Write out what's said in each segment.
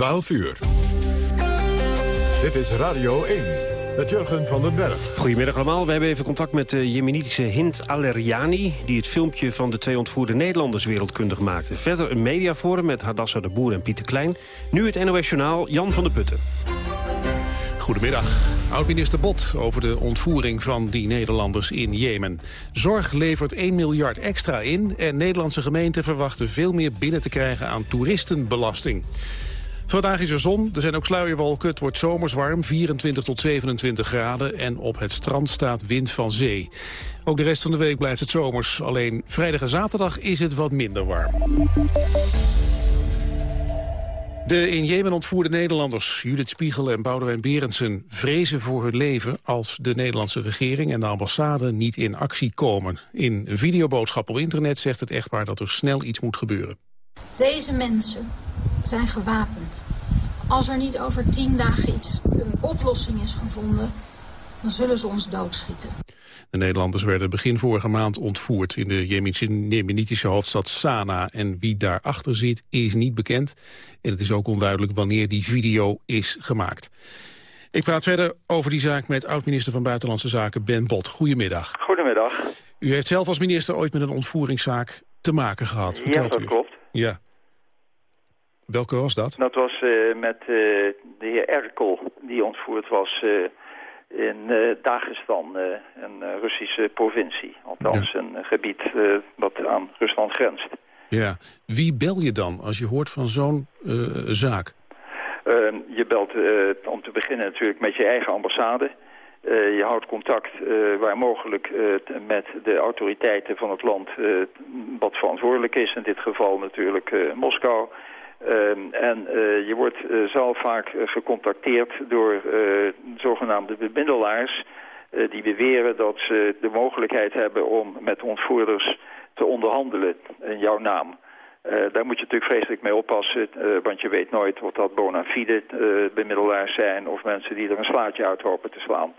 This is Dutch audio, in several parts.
12 uur. Dit is Radio 1 met Jurgen van den Berg. Goedemiddag allemaal. We hebben even contact met de jemenitische Hint Aleriani... die het filmpje van de twee ontvoerde Nederlanders wereldkundig maakte. Verder een mediaforum met Hadassah de Boer en Pieter Klein. Nu het NOS Journaal, Jan van der Putten. Goedemiddag. Oud-minister Bot over de ontvoering van die Nederlanders in Jemen. Zorg levert 1 miljard extra in... en Nederlandse gemeenten verwachten veel meer binnen te krijgen aan toeristenbelasting. Vandaag is er zon, er zijn ook sluierwolken, het wordt zomers warm, 24 tot 27 graden en op het strand staat wind van zee. Ook de rest van de week blijft het zomers, alleen vrijdag en zaterdag is het wat minder warm. De in Jemen ontvoerde Nederlanders Judith Spiegel en Boudewijn Berendsen vrezen voor hun leven als de Nederlandse regering en de ambassade niet in actie komen. In een videoboodschap op internet zegt het echtpaar dat er snel iets moet gebeuren. Deze mensen zijn gewapend. Als er niet over tien dagen iets, een oplossing is gevonden, dan zullen ze ons doodschieten. De Nederlanders werden begin vorige maand ontvoerd in de Jemenitische hoofdstad Sanaa. En wie daarachter zit is niet bekend. En het is ook onduidelijk wanneer die video is gemaakt. Ik praat verder over die zaak met oud-minister van Buitenlandse Zaken Ben Bot. Goedemiddag. Goedemiddag. U heeft zelf als minister ooit met een ontvoeringszaak te maken gehad. Vertelt ja, dat u. klopt. Ja. Welke was dat? Dat was uh, met uh, de heer Erkel, die ontvoerd was uh, in Dagestan, een Russische provincie. Althans, ja. een gebied wat aan Rusland grenst. Ja. Wie bel je dan als je hoort van zo'n zaak? Je belt om te beginnen natuurlijk met je eigen ambassade. Uh, je houdt contact uh, waar mogelijk uh, met de autoriteiten van het land wat verantwoordelijk is. In dit geval natuurlijk Moskou. Ehm, en je wordt zelf vaak gecontacteerd door zogenaamde bemiddelaars... die beweren dat ze de mogelijkheid hebben om met ontvoerders te onderhandelen in jouw naam. Daar moet je natuurlijk vreselijk mee oppassen, want je weet nooit of dat bona fide bemiddelaars zijn... of mensen die er een slaatje uit hopen te slaan.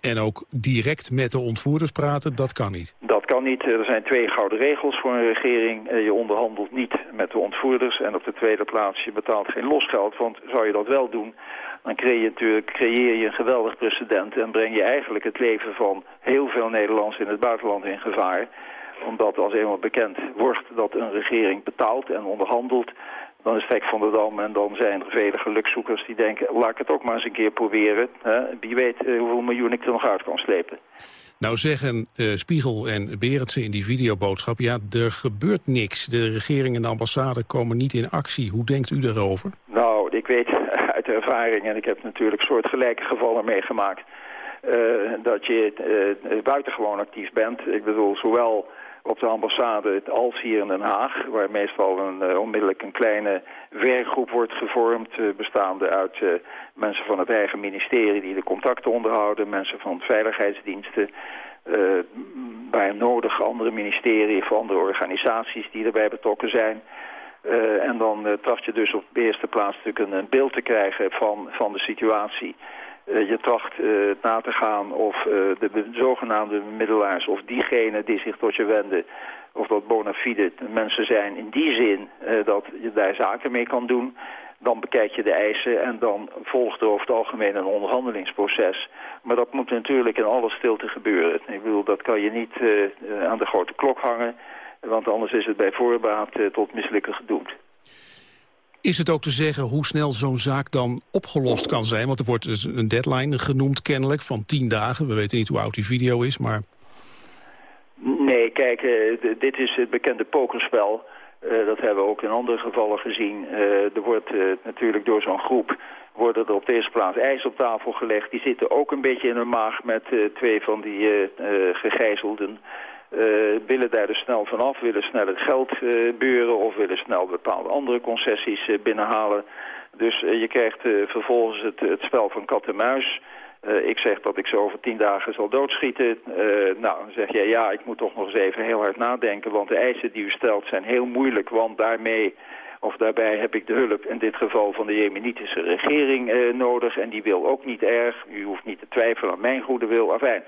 En ook direct met de ontvoerders praten, dat kan niet? Dat kan niet. Er zijn twee gouden regels voor een regering. Je onderhandelt niet met de ontvoerders. En op de tweede plaats, je betaalt geen losgeld. Want zou je dat wel doen, dan creëer je natuurlijk creëer je een geweldig precedent... en breng je eigenlijk het leven van heel veel Nederlanders in het buitenland in gevaar omdat als eenmaal bekend wordt dat een regering betaalt en onderhandelt dan is het van de dam en dan zijn er vele gelukzoekers die denken... laat ik het ook maar eens een keer proberen. Hè? Wie weet uh, hoeveel miljoen ik er nog uit kan slepen. Nou zeggen uh, Spiegel en Berendsen in die videoboodschap... ja, er gebeurt niks. De regering en de ambassade komen niet in actie. Hoe denkt u daarover? Nou, ik weet uit ervaring... en ik heb natuurlijk soortgelijke gevallen meegemaakt... Uh, dat je buitengewoon actief bent. Ik bedoel, zowel op de ambassade als hier in Den Haag... waar meestal een, uh, onmiddellijk een kleine werkgroep wordt gevormd... Uh, bestaande uit uh, mensen van het eigen ministerie die de contacten onderhouden... mensen van veiligheidsdiensten... bij nodig andere ministerie of andere organisaties die erbij betrokken zijn... en dan tracht je dus op de eerste plaats natuurlijk een, een beeld te krijgen van, van de situatie... Uh, je tracht uh, na te gaan of uh, de zogenaamde bemiddelaars of diegenen die zich tot je wenden, of dat bona fide mensen zijn in die zin dat je daar zaken mee kan doen. Dan bekijk je de eisen en dan volgt er over het algemeen een onderhandelingsproces. Maar dat moet natuurlijk in alle stilte gebeuren. Ik bedoel, dat kan je niet aan de grote klok hangen, want anders is het bij voorbaat tot mislukken gedoemd. Is het ook te zeggen hoe snel zo'n zaak dan opgelost kan zijn? Want er wordt dus een deadline genoemd kennelijk van tien dagen. We weten niet hoe oud die video is, maar... Nee, kijk, uh, dit is het bekende pokerspel. Uh, dat hebben we ook in andere gevallen gezien. Uh, er wordt natuurlijk door zo'n groep worden er op de eerste plaats ijs op tafel gelegd. Die zitten ook een beetje in hun maag met twee van die gegijzelden. Uh, willen daar dus snel vanaf, willen snel het geld uh, beuren of willen snel bepaalde andere concessies uh, binnenhalen. Dus je krijgt vervolgens het, het, spel van kat en muis. ik zeg dat ik zo over tien dagen zal doodschieten. nou, dan zeg jij ja, ik moet toch nog eens even heel hard nadenken, want de eisen die u stelt zijn heel moeilijk, want daarmee... Of daarbij heb ik de hulp in dit geval van de jemenitische regering nodig. En die wil ook niet erg. U hoeft niet te twijfelen aan mijn goede wil. Enfin,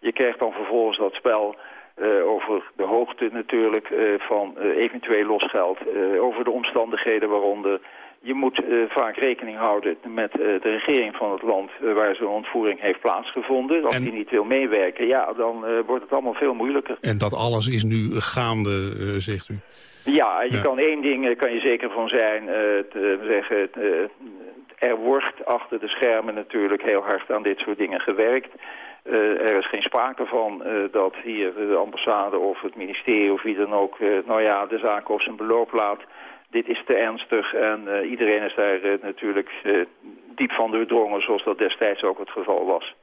je krijgt dan vervolgens dat spel uh, over de hoogte natuurlijk uh, van uh, eventueel losgeld. over de omstandigheden waaronder je moet vaak rekening houden met de regering van het land waar zo'n ontvoering heeft plaatsgevonden. Als die niet wil meewerken, ja, dan wordt het allemaal veel moeilijker. En dat alles is nu gaande, zegt u? Ja, je kan één ding kan je zeker van zijn, te zeggen, er wordt achter de schermen natuurlijk heel hard aan dit soort dingen gewerkt. Uh, er is geen sprake van uh, dat hier de ambassade of het ministerie of wie dan ook... Uh, nou ja, de zaak op zijn beloop laat. Dit is te ernstig en iedereen is daar natuurlijk diep van doordrongen... zoals dat destijds ook het geval was.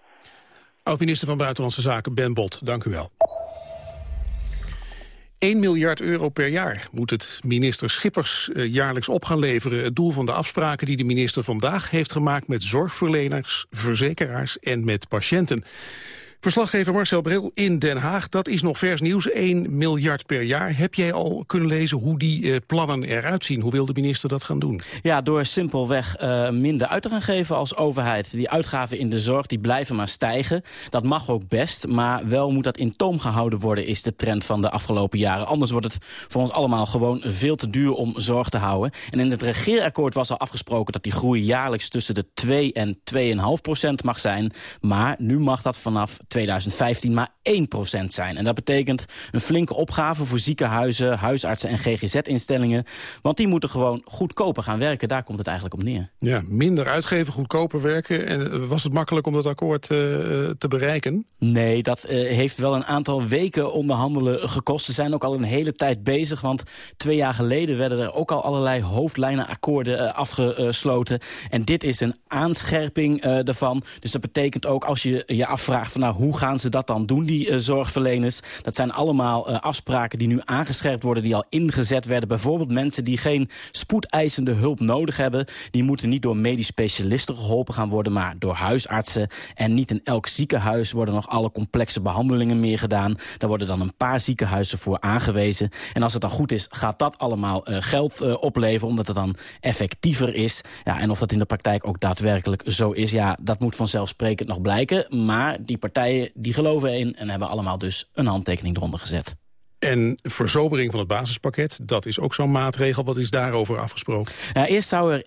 Oud-minister van Buitenlandse Zaken Ben Bot, dank u wel. 1 miljard euro per jaar moet het minister Schippers eh, jaarlijks op gaan leveren. Het doel van de afspraken die de minister vandaag heeft gemaakt met zorgverleners, verzekeraars en met patiënten. Verslaggever Marcel Bril in Den Haag, dat is nog vers nieuws, 1 miljard per jaar. Heb jij al kunnen lezen hoe die uh, plannen eruit zien? Hoe wil de minister dat gaan doen? Ja, door simpelweg uh, minder uit te gaan geven als overheid. Die uitgaven in de zorg die blijven maar stijgen. Dat mag ook best, maar wel moet dat in toom gehouden worden... is de trend van de afgelopen jaren. Anders wordt het voor ons allemaal gewoon veel te duur om zorg te houden. En in het regeerakkoord was al afgesproken dat die groei jaarlijks... tussen de 2 en 2,5 procent mag zijn. Maar nu mag dat vanaf 2015 maar 1% zijn. En dat betekent een flinke opgave voor ziekenhuizen, huisartsen en GGZ-instellingen. Want die moeten gewoon goedkoper gaan werken. Daar komt het eigenlijk op neer. Ja, minder uitgeven, goedkoper werken. En eh, was het makkelijk om dat akkoord uh, te bereiken? Nee, dat uh, heeft wel een aantal weken onderhandelen gekost. Ze zijn ook al een hele tijd bezig. Want twee jaar geleden werden er ook al allerlei hoofdlijnenakkoorden uh, afgesloten. En dit is een aanscherping daarvan. Dus dat betekent ook als je je afvraagt van nou, hoe gaan ze dat dan doen, die uh, zorgverleners? Dat zijn allemaal uh, afspraken die nu aangescherpt worden, die al ingezet werden. Bijvoorbeeld mensen die geen spoedeisende hulp nodig hebben. Die moeten niet door medisch specialisten geholpen gaan worden, maar door huisartsen. En niet in elk ziekenhuis worden nog alle complexe behandelingen meer gedaan. Daar worden dan een paar ziekenhuizen voor aangewezen. En als het dan goed is, gaat dat allemaal uh, geld opleveren, omdat het dan effectiever is. Ja, en of dat in de praktijk ook daadwerkelijk zo is, ja, dat moet vanzelfsprekend nog blijken. Maar die partijen die geloven in en hebben allemaal dus een handtekening eronder gezet. En verzobering van het basispakket, dat is ook zo'n maatregel. Wat is daarover afgesproken? Ja, eerst zou er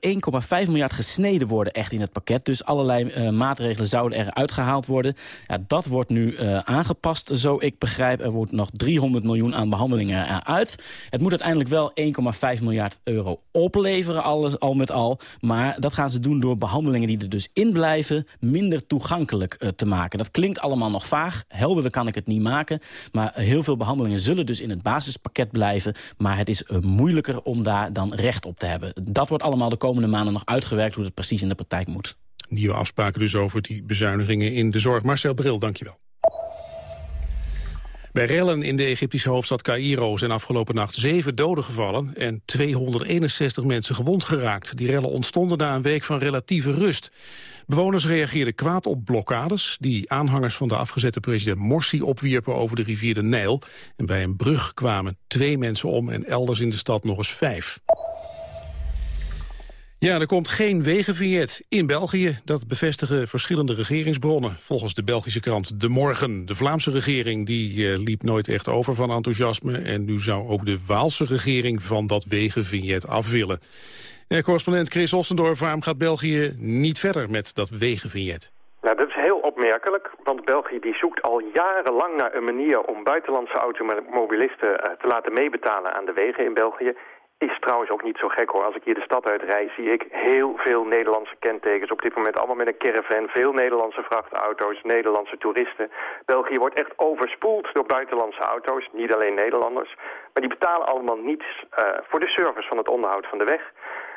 1,5 miljard gesneden worden echt in het pakket. Dus allerlei uh, maatregelen zouden eruit gehaald worden. Ja, dat wordt nu uh, aangepast, zo ik begrijp. Er wordt nog 300 miljoen aan behandelingen eruit. Het moet uiteindelijk wel 1,5 miljard euro opleveren, alles, al met al. Maar dat gaan ze doen door behandelingen die er dus in blijven... minder toegankelijk te maken. Dat klinkt allemaal nog vaag. Helderder kan ik het niet maken. Maar heel veel behandelingen zullen dus in het basispakket blijven. Maar het is uh, moeilijker om daar dan recht op te hebben. Dat wordt allemaal de komende maanden nog uitgewerkt... hoe het precies in de praktijk moet. Nieuwe afspraken dus over die bezuinigingen in de zorg. Marcel Bril, dankjewel. Bij rellen in de Egyptische hoofdstad Cairo zijn afgelopen nacht zeven doden gevallen en 261 mensen gewond geraakt. Die rellen ontstonden na een week van relatieve rust. Bewoners reageerden kwaad op blokkades... die aanhangers van de afgezette president Morsi opwierpen over de rivier de Nijl. En bij een brug kwamen twee mensen om en elders in de stad nog eens vijf. Ja, er komt geen wegenvignet in België. Dat bevestigen verschillende regeringsbronnen. Volgens de Belgische krant De Morgen. De Vlaamse regering die, uh, liep nooit echt over van enthousiasme. En nu zou ook de Waalse regering van dat wegenvignet af willen. Ja, correspondent Chris Ossendorf, waarom gaat België niet verder met dat wegenvignet? Nou, dat is heel opmerkelijk, want België die zoekt al jarenlang naar een manier om buitenlandse automobilisten uh, te laten meebetalen aan de wegen in België. Is trouwens ook niet zo gek hoor. Als ik hier de stad uitrijd, zie ik heel veel Nederlandse kentekens. Op dit moment allemaal met een caravan. Veel Nederlandse vrachtauto's, Nederlandse toeristen. België wordt echt overspoeld door buitenlandse auto's. Niet alleen Nederlanders. Maar die betalen allemaal niets uh, voor de service van het onderhoud van de weg.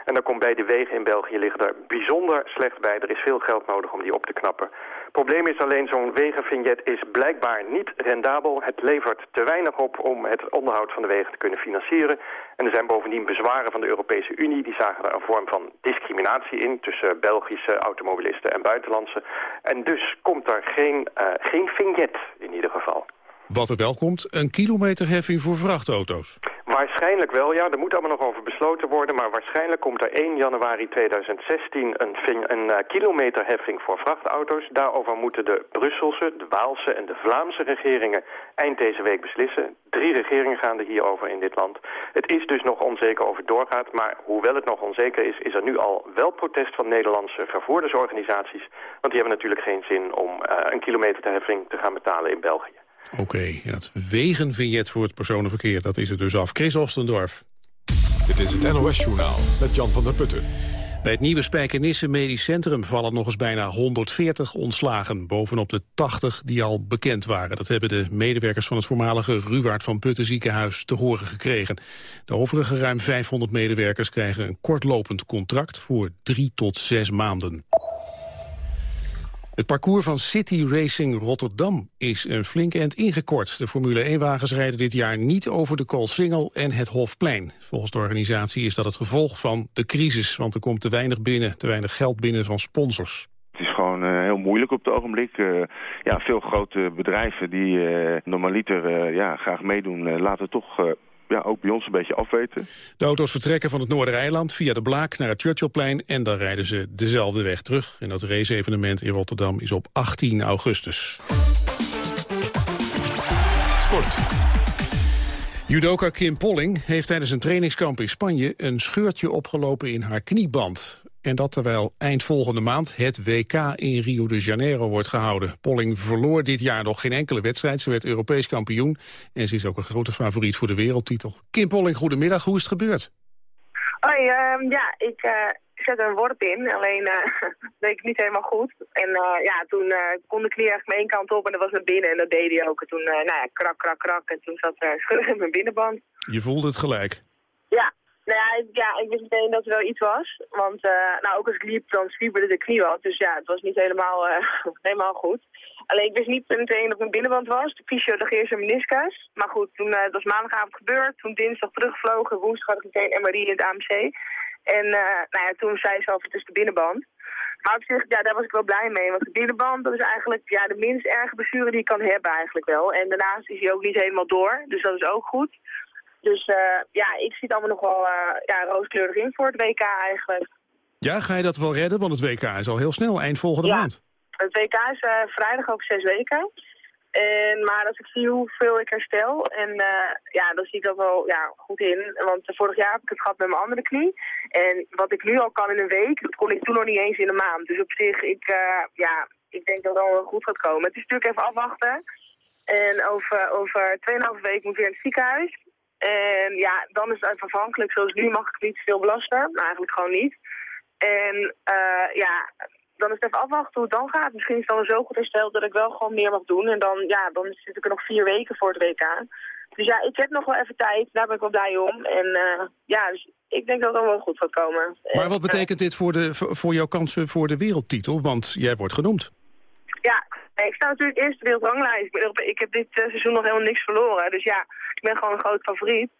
En dan komt bij de wegen in België liggen er bijzonder slecht bij. Er is veel geld nodig om die op te knappen. Probleem is alleen, zo'n wegenvignet is blijkbaar niet rendabel. Het levert te weinig op om het onderhoud van de wegen te kunnen financieren. En er zijn bovendien bezwaren van de Europese Unie. Die zagen er een vorm van discriminatie in tussen Belgische automobilisten en buitenlandse. En dus komt er geen, uh, geen vignet in ieder geval. Wat er wel komt, een kilometerheffing voor vrachtauto's Waarschijnlijk wel, ja. Er moet allemaal nog over besloten worden. Maar waarschijnlijk komt er 1 januari 2016 een, een uh, kilometerheffing voor vrachtauto's. Daarover moeten de Brusselse, de Waalse en de Vlaamse regeringen eind deze week beslissen. Drie regeringen gaan er hierover in dit land. Het is dus nog onzeker of het doorgaat. Maar hoewel het nog onzeker is, is er nu al wel protest van Nederlandse vervoerdersorganisaties. Want die hebben natuurlijk geen zin om uh, een kilometerheffing te gaan betalen in België. Oké, okay, het wegenvignet voor het personenverkeer, dat is het dus af. Chris Ostendorf. Dit is het NOS-journaal met Jan van der Putten. Bij het nieuwe Spijkenisse Medisch Centrum vallen nog eens bijna 140 ontslagen... bovenop de 80 die al bekend waren. Dat hebben de medewerkers van het voormalige Ruwaard van Putten ziekenhuis te horen gekregen. De overige ruim 500 medewerkers krijgen een kortlopend contract voor drie tot zes maanden. Het parcours van City Racing Rotterdam is een flink eind ingekort. De Formule 1-wagens rijden dit jaar niet over de Koolsingel en het Hofplein. Volgens de organisatie is dat het gevolg van de crisis... want er komt te weinig binnen, te weinig geld binnen van sponsors. Het is gewoon uh, heel moeilijk op het ogenblik. Uh, ja, veel grote bedrijven die uh, normaliter ja, graag meedoen... laten toch ja, ook bij ons een beetje afweten. De auto's vertrekken van het Noordereiland via de Blaak naar het Churchillplein... en dan rijden ze dezelfde weg terug. En dat race-evenement in Rotterdam is op 18 augustus. Sport. Judoka Kim Polling heeft tijdens een trainingskamp in Spanje... een scheurtje opgelopen in haar knieband. En dat terwijl eind volgende maand het WK in Rio de Janeiro wordt gehouden. Polling verloor dit jaar nog geen enkele wedstrijd. Ze werd Europees kampioen en ze is ook een grote favoriet voor de wereldtitel. Kim Polling, goedemiddag. Hoe is het gebeurd? Hoi, uh, ja, ik uh, zette een worp in, alleen uh, deed ik niet helemaal goed. En uh, ja, toen kon de knie echt mijn één kant op en dat was naar binnen en dat deed hij ook. En toen, nou ja, krak, krak, krak en toen zat er schudden in mijn binnenband. Je voelde het gelijk? Ja, nou ja, ik, ja, ik wist meteen dat er wel iets was. Want uh, nou, ook als ik liep, dan zwiebelde de knie wat. Dus ja, het was niet helemaal, uh, helemaal goed. Alleen ik wist niet meteen dat mijn binnenband was. De fysio dacht eerst een meniscus. Maar goed, toen, uh, was maandagavond gebeurd. Toen dinsdag terugvlogen. Woensdag had ik meteen MRI in het AMC. En nou ja, toen zei ze al, het is de binnenband. Maar op zich, ja, daar was ik wel blij mee. Want de binnenband, dat is eigenlijk ja, de minst erge blessure die je kan hebben eigenlijk wel. En daarnaast is hij ook niet helemaal door. Dus dat is ook goed. Dus uh, ja, ik zie het allemaal nog wel uh, ja, rooskleurig in voor het WK eigenlijk. Ja, ga je dat wel redden? Want het WK is al heel snel, eind volgende ja. maand. Het WK is uh, vrijdag over zes weken. En, maar als ik zie hoeveel ik herstel, en ja, dan zie ik dat wel ja, goed in. Want vorig jaar heb ik het gehad met mijn andere knie. En wat ik nu al kan in een week, dat kon ik toen nog niet eens in een maand. Dus op zich, ik, ja, ik denk dat het wel goed gaat komen. Het is natuurlijk even afwachten. En over, over 2,5 weken moet ik weer in het ziekenhuis. En ja, dan is het afhankelijk. Zoals nu mag ik niet veel belasten. Eigenlijk gewoon niet. En uh, ja, dan is het even afwachten hoe het dan gaat. Misschien is het dan zo goed hersteld dat ik wel gewoon meer mag doen. En dan, ja, dan zit ik er nog vier weken voor het WK. Dus ja, ik heb nog wel even tijd. Daar ben ik wel blij om. En uh, ja, dus ik denk dat het wel goed gaat komen. Maar wat betekent dit voor, de, voor jouw kansen voor de wereldtitel? Want jij wordt genoemd. Ja, ik sta natuurlijk eerst de wereldranglijst. Ik heb dit uh, seizoen nog helemaal niks verloren. Dus ja, ik ben gewoon een groot favoriet.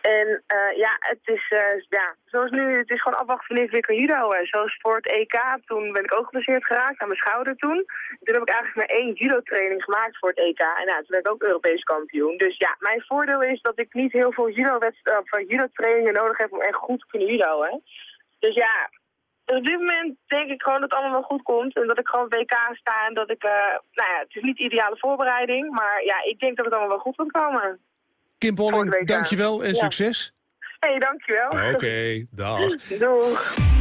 En uh, ja, het is, uh, ja, zoals nu, het is gewoon afwachten weer kan judo. Zoals voor het EK, toen ben ik ook geblesseerd geraakt aan mijn schouder toen. Toen heb ik eigenlijk maar één judo-training gemaakt voor het EK. En ja, toen werd ik ook Europees kampioen. Dus ja, mijn voordeel is dat ik niet heel veel judo-trainingen judo nodig heb om echt goed te kunnen judo. Dus ja, op dit moment denk ik gewoon dat het allemaal wel goed komt. En dat ik gewoon WK sta en dat ik... Uh, nou ja, het is niet de ideale voorbereiding. Maar ja, ik denk dat het allemaal wel goed gaat komen. Kim Polling, dankjewel en ja. succes. Hé, hey, dankjewel. Oké, okay, dag. Doeg.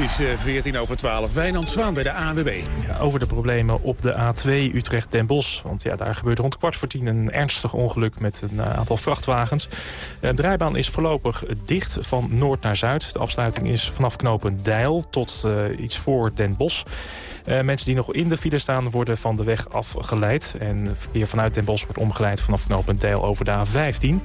Is uh, 14 over 12. Wijnand Zwaan bij de ANWB. Over de problemen op de A2 Utrecht-Den Bosch. Want ja, daar gebeurt rond kwart voor tien een ernstig ongeluk met een uh, aantal vrachtwagens. De rijbaan is voorlopig dicht van noord naar zuid. De afsluiting is vanaf knopen Deil tot uh, iets voor Den Bosch. Uh, mensen die nog in de file staan worden van de weg afgeleid. En verkeer vanuit Den Bosch wordt omgeleid vanaf knooppunt Deil over de A15.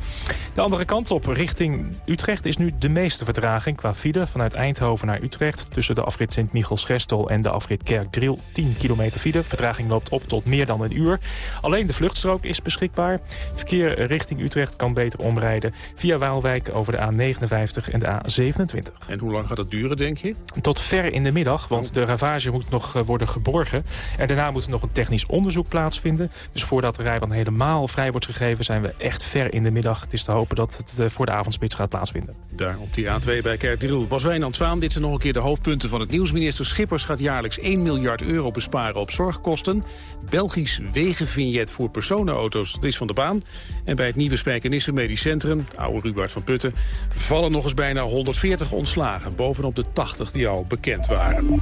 De andere kant op, richting Utrecht, is nu de meeste vertraging qua file. Vanuit Eindhoven naar Utrecht. Tussen de afrit Sint-Michels-Gestel en de afrit Kerkdriel 10 kilometer file. Vertraging loopt op tot meer dan een uur. Alleen de vluchtstrook is beschikbaar. Verkeer richting Utrecht kan beter omrijden via Waalwijk over de A59 en de A27. En hoe lang gaat dat duren, denk je? Tot ver in de middag, want de ravage moet nog eh, worden geborgen. En daarna moet er nog een technisch onderzoek plaatsvinden. Dus voordat de rijbaan helemaal vrij wordt gegeven... zijn we echt ver in de middag. Het is te hopen dat het eh, voor de avondspits gaat plaatsvinden. Daar op die A2 bij Kerkdriel was Wijnand Zwaan. Dit zijn nog een keer de hoofdpunten van het nieuws. Minister Schippers gaat jaarlijks 1 miljard euro besparen op zorgkosten. Belgisch wegenvignet voor personenauto's, dat is van de baan. En bij het nieuwe Spijkenisse Medisch Centrum, oude Rubart van Putten... vallen nog eens bijna 140 ontslagen, bovenop de 80 die al bekend waren.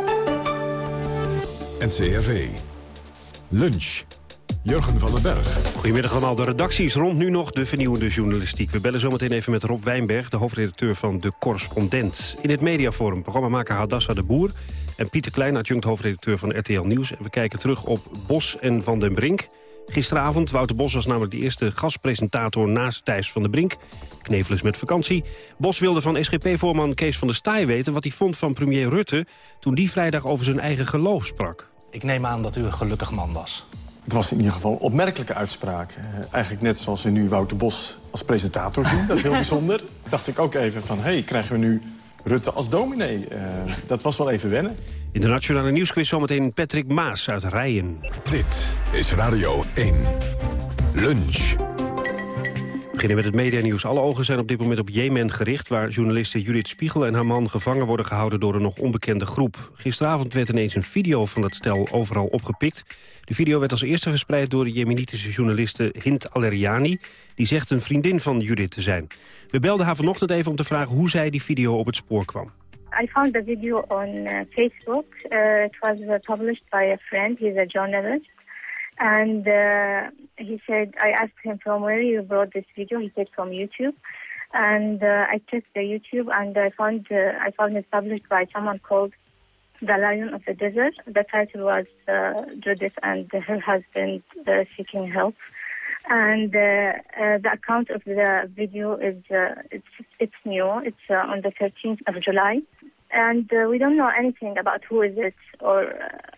NCRV. Lunch. Jurgen van den Berg. Goedemiddag allemaal. De redactie is rond nu nog de vernieuwende journalistiek. We bellen zometeen even met Rob Wijnberg, de hoofdredacteur van De Correspondent. In het mediaforum programmamaker Hadassa de Boer... en Pieter Klein, adjunct hoofdredacteur van RTL Nieuws. En we kijken terug op Bos en Van den Brink. Gisteravond, Wouter Bos was namelijk de eerste gastpresentator naast Thijs van den Brink. Knevel is met vakantie. Bos wilde van SGP-voorman Kees van der Staaij weten... wat hij vond van premier Rutte toen die vrijdag over zijn eigen geloof sprak. Ik neem aan dat u een gelukkig man was. Het was in ieder geval een opmerkelijke uitspraak. Eh, eigenlijk net zoals we nu Wouter Bos als presentator zien. Dat is heel bijzonder. Dacht ik ook even van, hé, hey, krijgen we nu Rutte als dominee? Uh, dat was wel even wennen. In de Nationale Nieuwsquiz zometeen Patrick Maas uit Rijen. Dit is Radio 1. Lunch. We beginnen met het medianieuws. Alle ogen zijn op dit moment op Jemen gericht... waar journaliste Judith Spiegel en haar man gevangen worden gehouden... door een nog onbekende groep. Gisteravond werd ineens een video van het stel overal opgepikt. De video werd als eerste verspreid door de jemenitische journaliste Hint Aleriani... die zegt een vriendin van Judith te zijn. We belden haar vanochtend even om te vragen hoe zij die video op het spoor kwam. I found the video on uh, Facebook. Uh, it was uh, published by a friend. He's a journalist. And uh, he said, I asked him from where you brought this video. He said from YouTube. And uh, I checked the YouTube and I found uh, I found it published by someone called The Lion of the Desert. The title was uh, Judith and her husband uh, seeking help. And uh, the account of the video is it's it's new. It's on the 13th of July, and we don't know anything about who is it or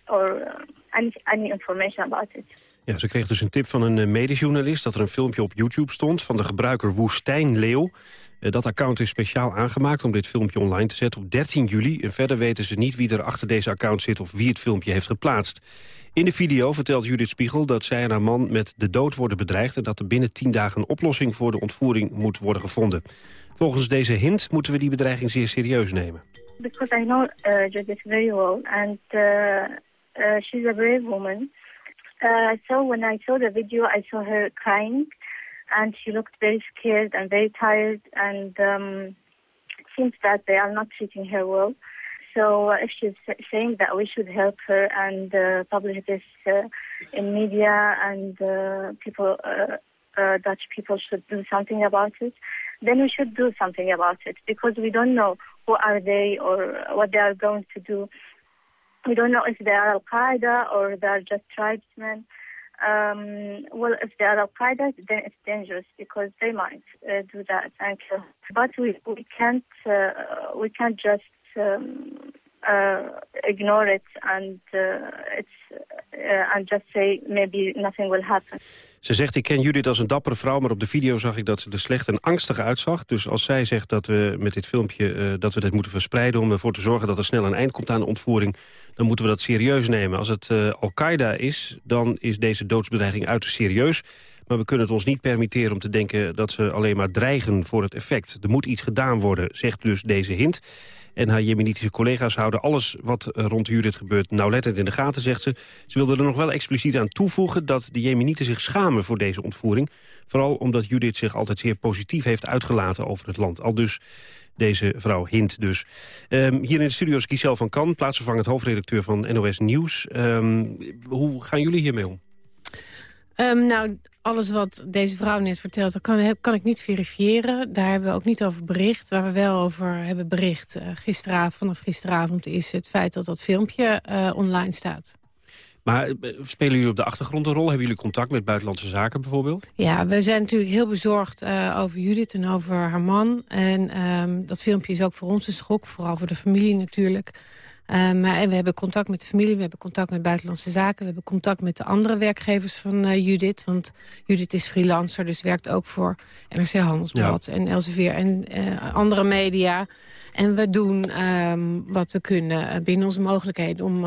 or any any information about it. Ja, ze kreeg dus een tip van een eh, medejournalist... dat er een filmpje op YouTube stond van de gebruiker Woestijn Leeuw. Eh, Dat account is speciaal aangemaakt om dit filmpje online te zetten op 13 juli. En verder weten ze niet wie er achter deze account zit of wie het filmpje heeft geplaatst. In de video vertelt Judith Spiegel dat zij en haar man met de dood worden bedreigd... en dat er binnen 10 dagen een oplossing voor de ontvoering moet worden gevonden. Volgens deze hint moeten we die bedreiging zeer serieus nemen. Because I know uh, Judith very well, and uh, uh, she's a brave woman. Uh, so when I saw the video, I saw her crying, and she looked very scared and very tired, and um, seems that they are not treating her well. So uh, if she's saying that we should help her and uh, publish this uh, in media and uh, people, uh, uh, Dutch people should do something about it, then we should do something about it because we don't know who are they or what they are going to do. We don't know if they are Al Qaeda or they are just tribesmen. Um, well, if they are Al Qaeda, then it's dangerous because they might uh, do that and kill. But we we can't uh, we can't just um, uh, ignore it and uh, it's uh, and just say maybe nothing will happen. Ze zegt, ik ken Judith als een dappere vrouw... maar op de video zag ik dat ze er slecht en angstig uitzag. Dus als zij zegt dat we met dit filmpje uh, dat we dit moeten verspreiden... om ervoor te zorgen dat er snel een eind komt aan de ontvoering... dan moeten we dat serieus nemen. Als het uh, Al-Qaeda is, dan is deze doodsbedreiging uiterst serieus. Maar we kunnen het ons niet permitteren om te denken... dat ze alleen maar dreigen voor het effect. Er moet iets gedaan worden, zegt dus deze hint. En haar jemenitische collega's houden alles wat rond Judith gebeurt nauwlettend in de gaten, zegt ze. Ze wilde er nog wel expliciet aan toevoegen dat de jemenieten zich schamen voor deze ontvoering. Vooral omdat Judith zich altijd zeer positief heeft uitgelaten over het land. Al dus deze vrouw Hint dus. Um, hier in de studio is Giselle van Kan, plaatsvervangend hoofdredacteur van NOS Nieuws. Um, hoe gaan jullie hiermee om? Um, nou, alles wat deze vrouw net vertelt, kan, kan ik niet verifiëren. Daar hebben we ook niet over bericht. Waar we wel over hebben bericht uh, gisteravond, vanaf gisteravond... is het feit dat dat filmpje uh, online staat. Maar spelen jullie op de achtergrond een rol? Hebben jullie contact met buitenlandse zaken bijvoorbeeld? Ja, we zijn natuurlijk heel bezorgd uh, over Judith en over haar man. En um, dat filmpje is ook voor ons een schok, vooral voor de familie natuurlijk... Uh, maar we hebben contact met de familie, we hebben contact met buitenlandse zaken... we hebben contact met de andere werkgevers van uh, Judith. Want Judith is freelancer, dus werkt ook voor NRC Handelsblad... Ja. en Elsevier en uh, andere media. En we doen um, wat we kunnen binnen onze mogelijkheden... om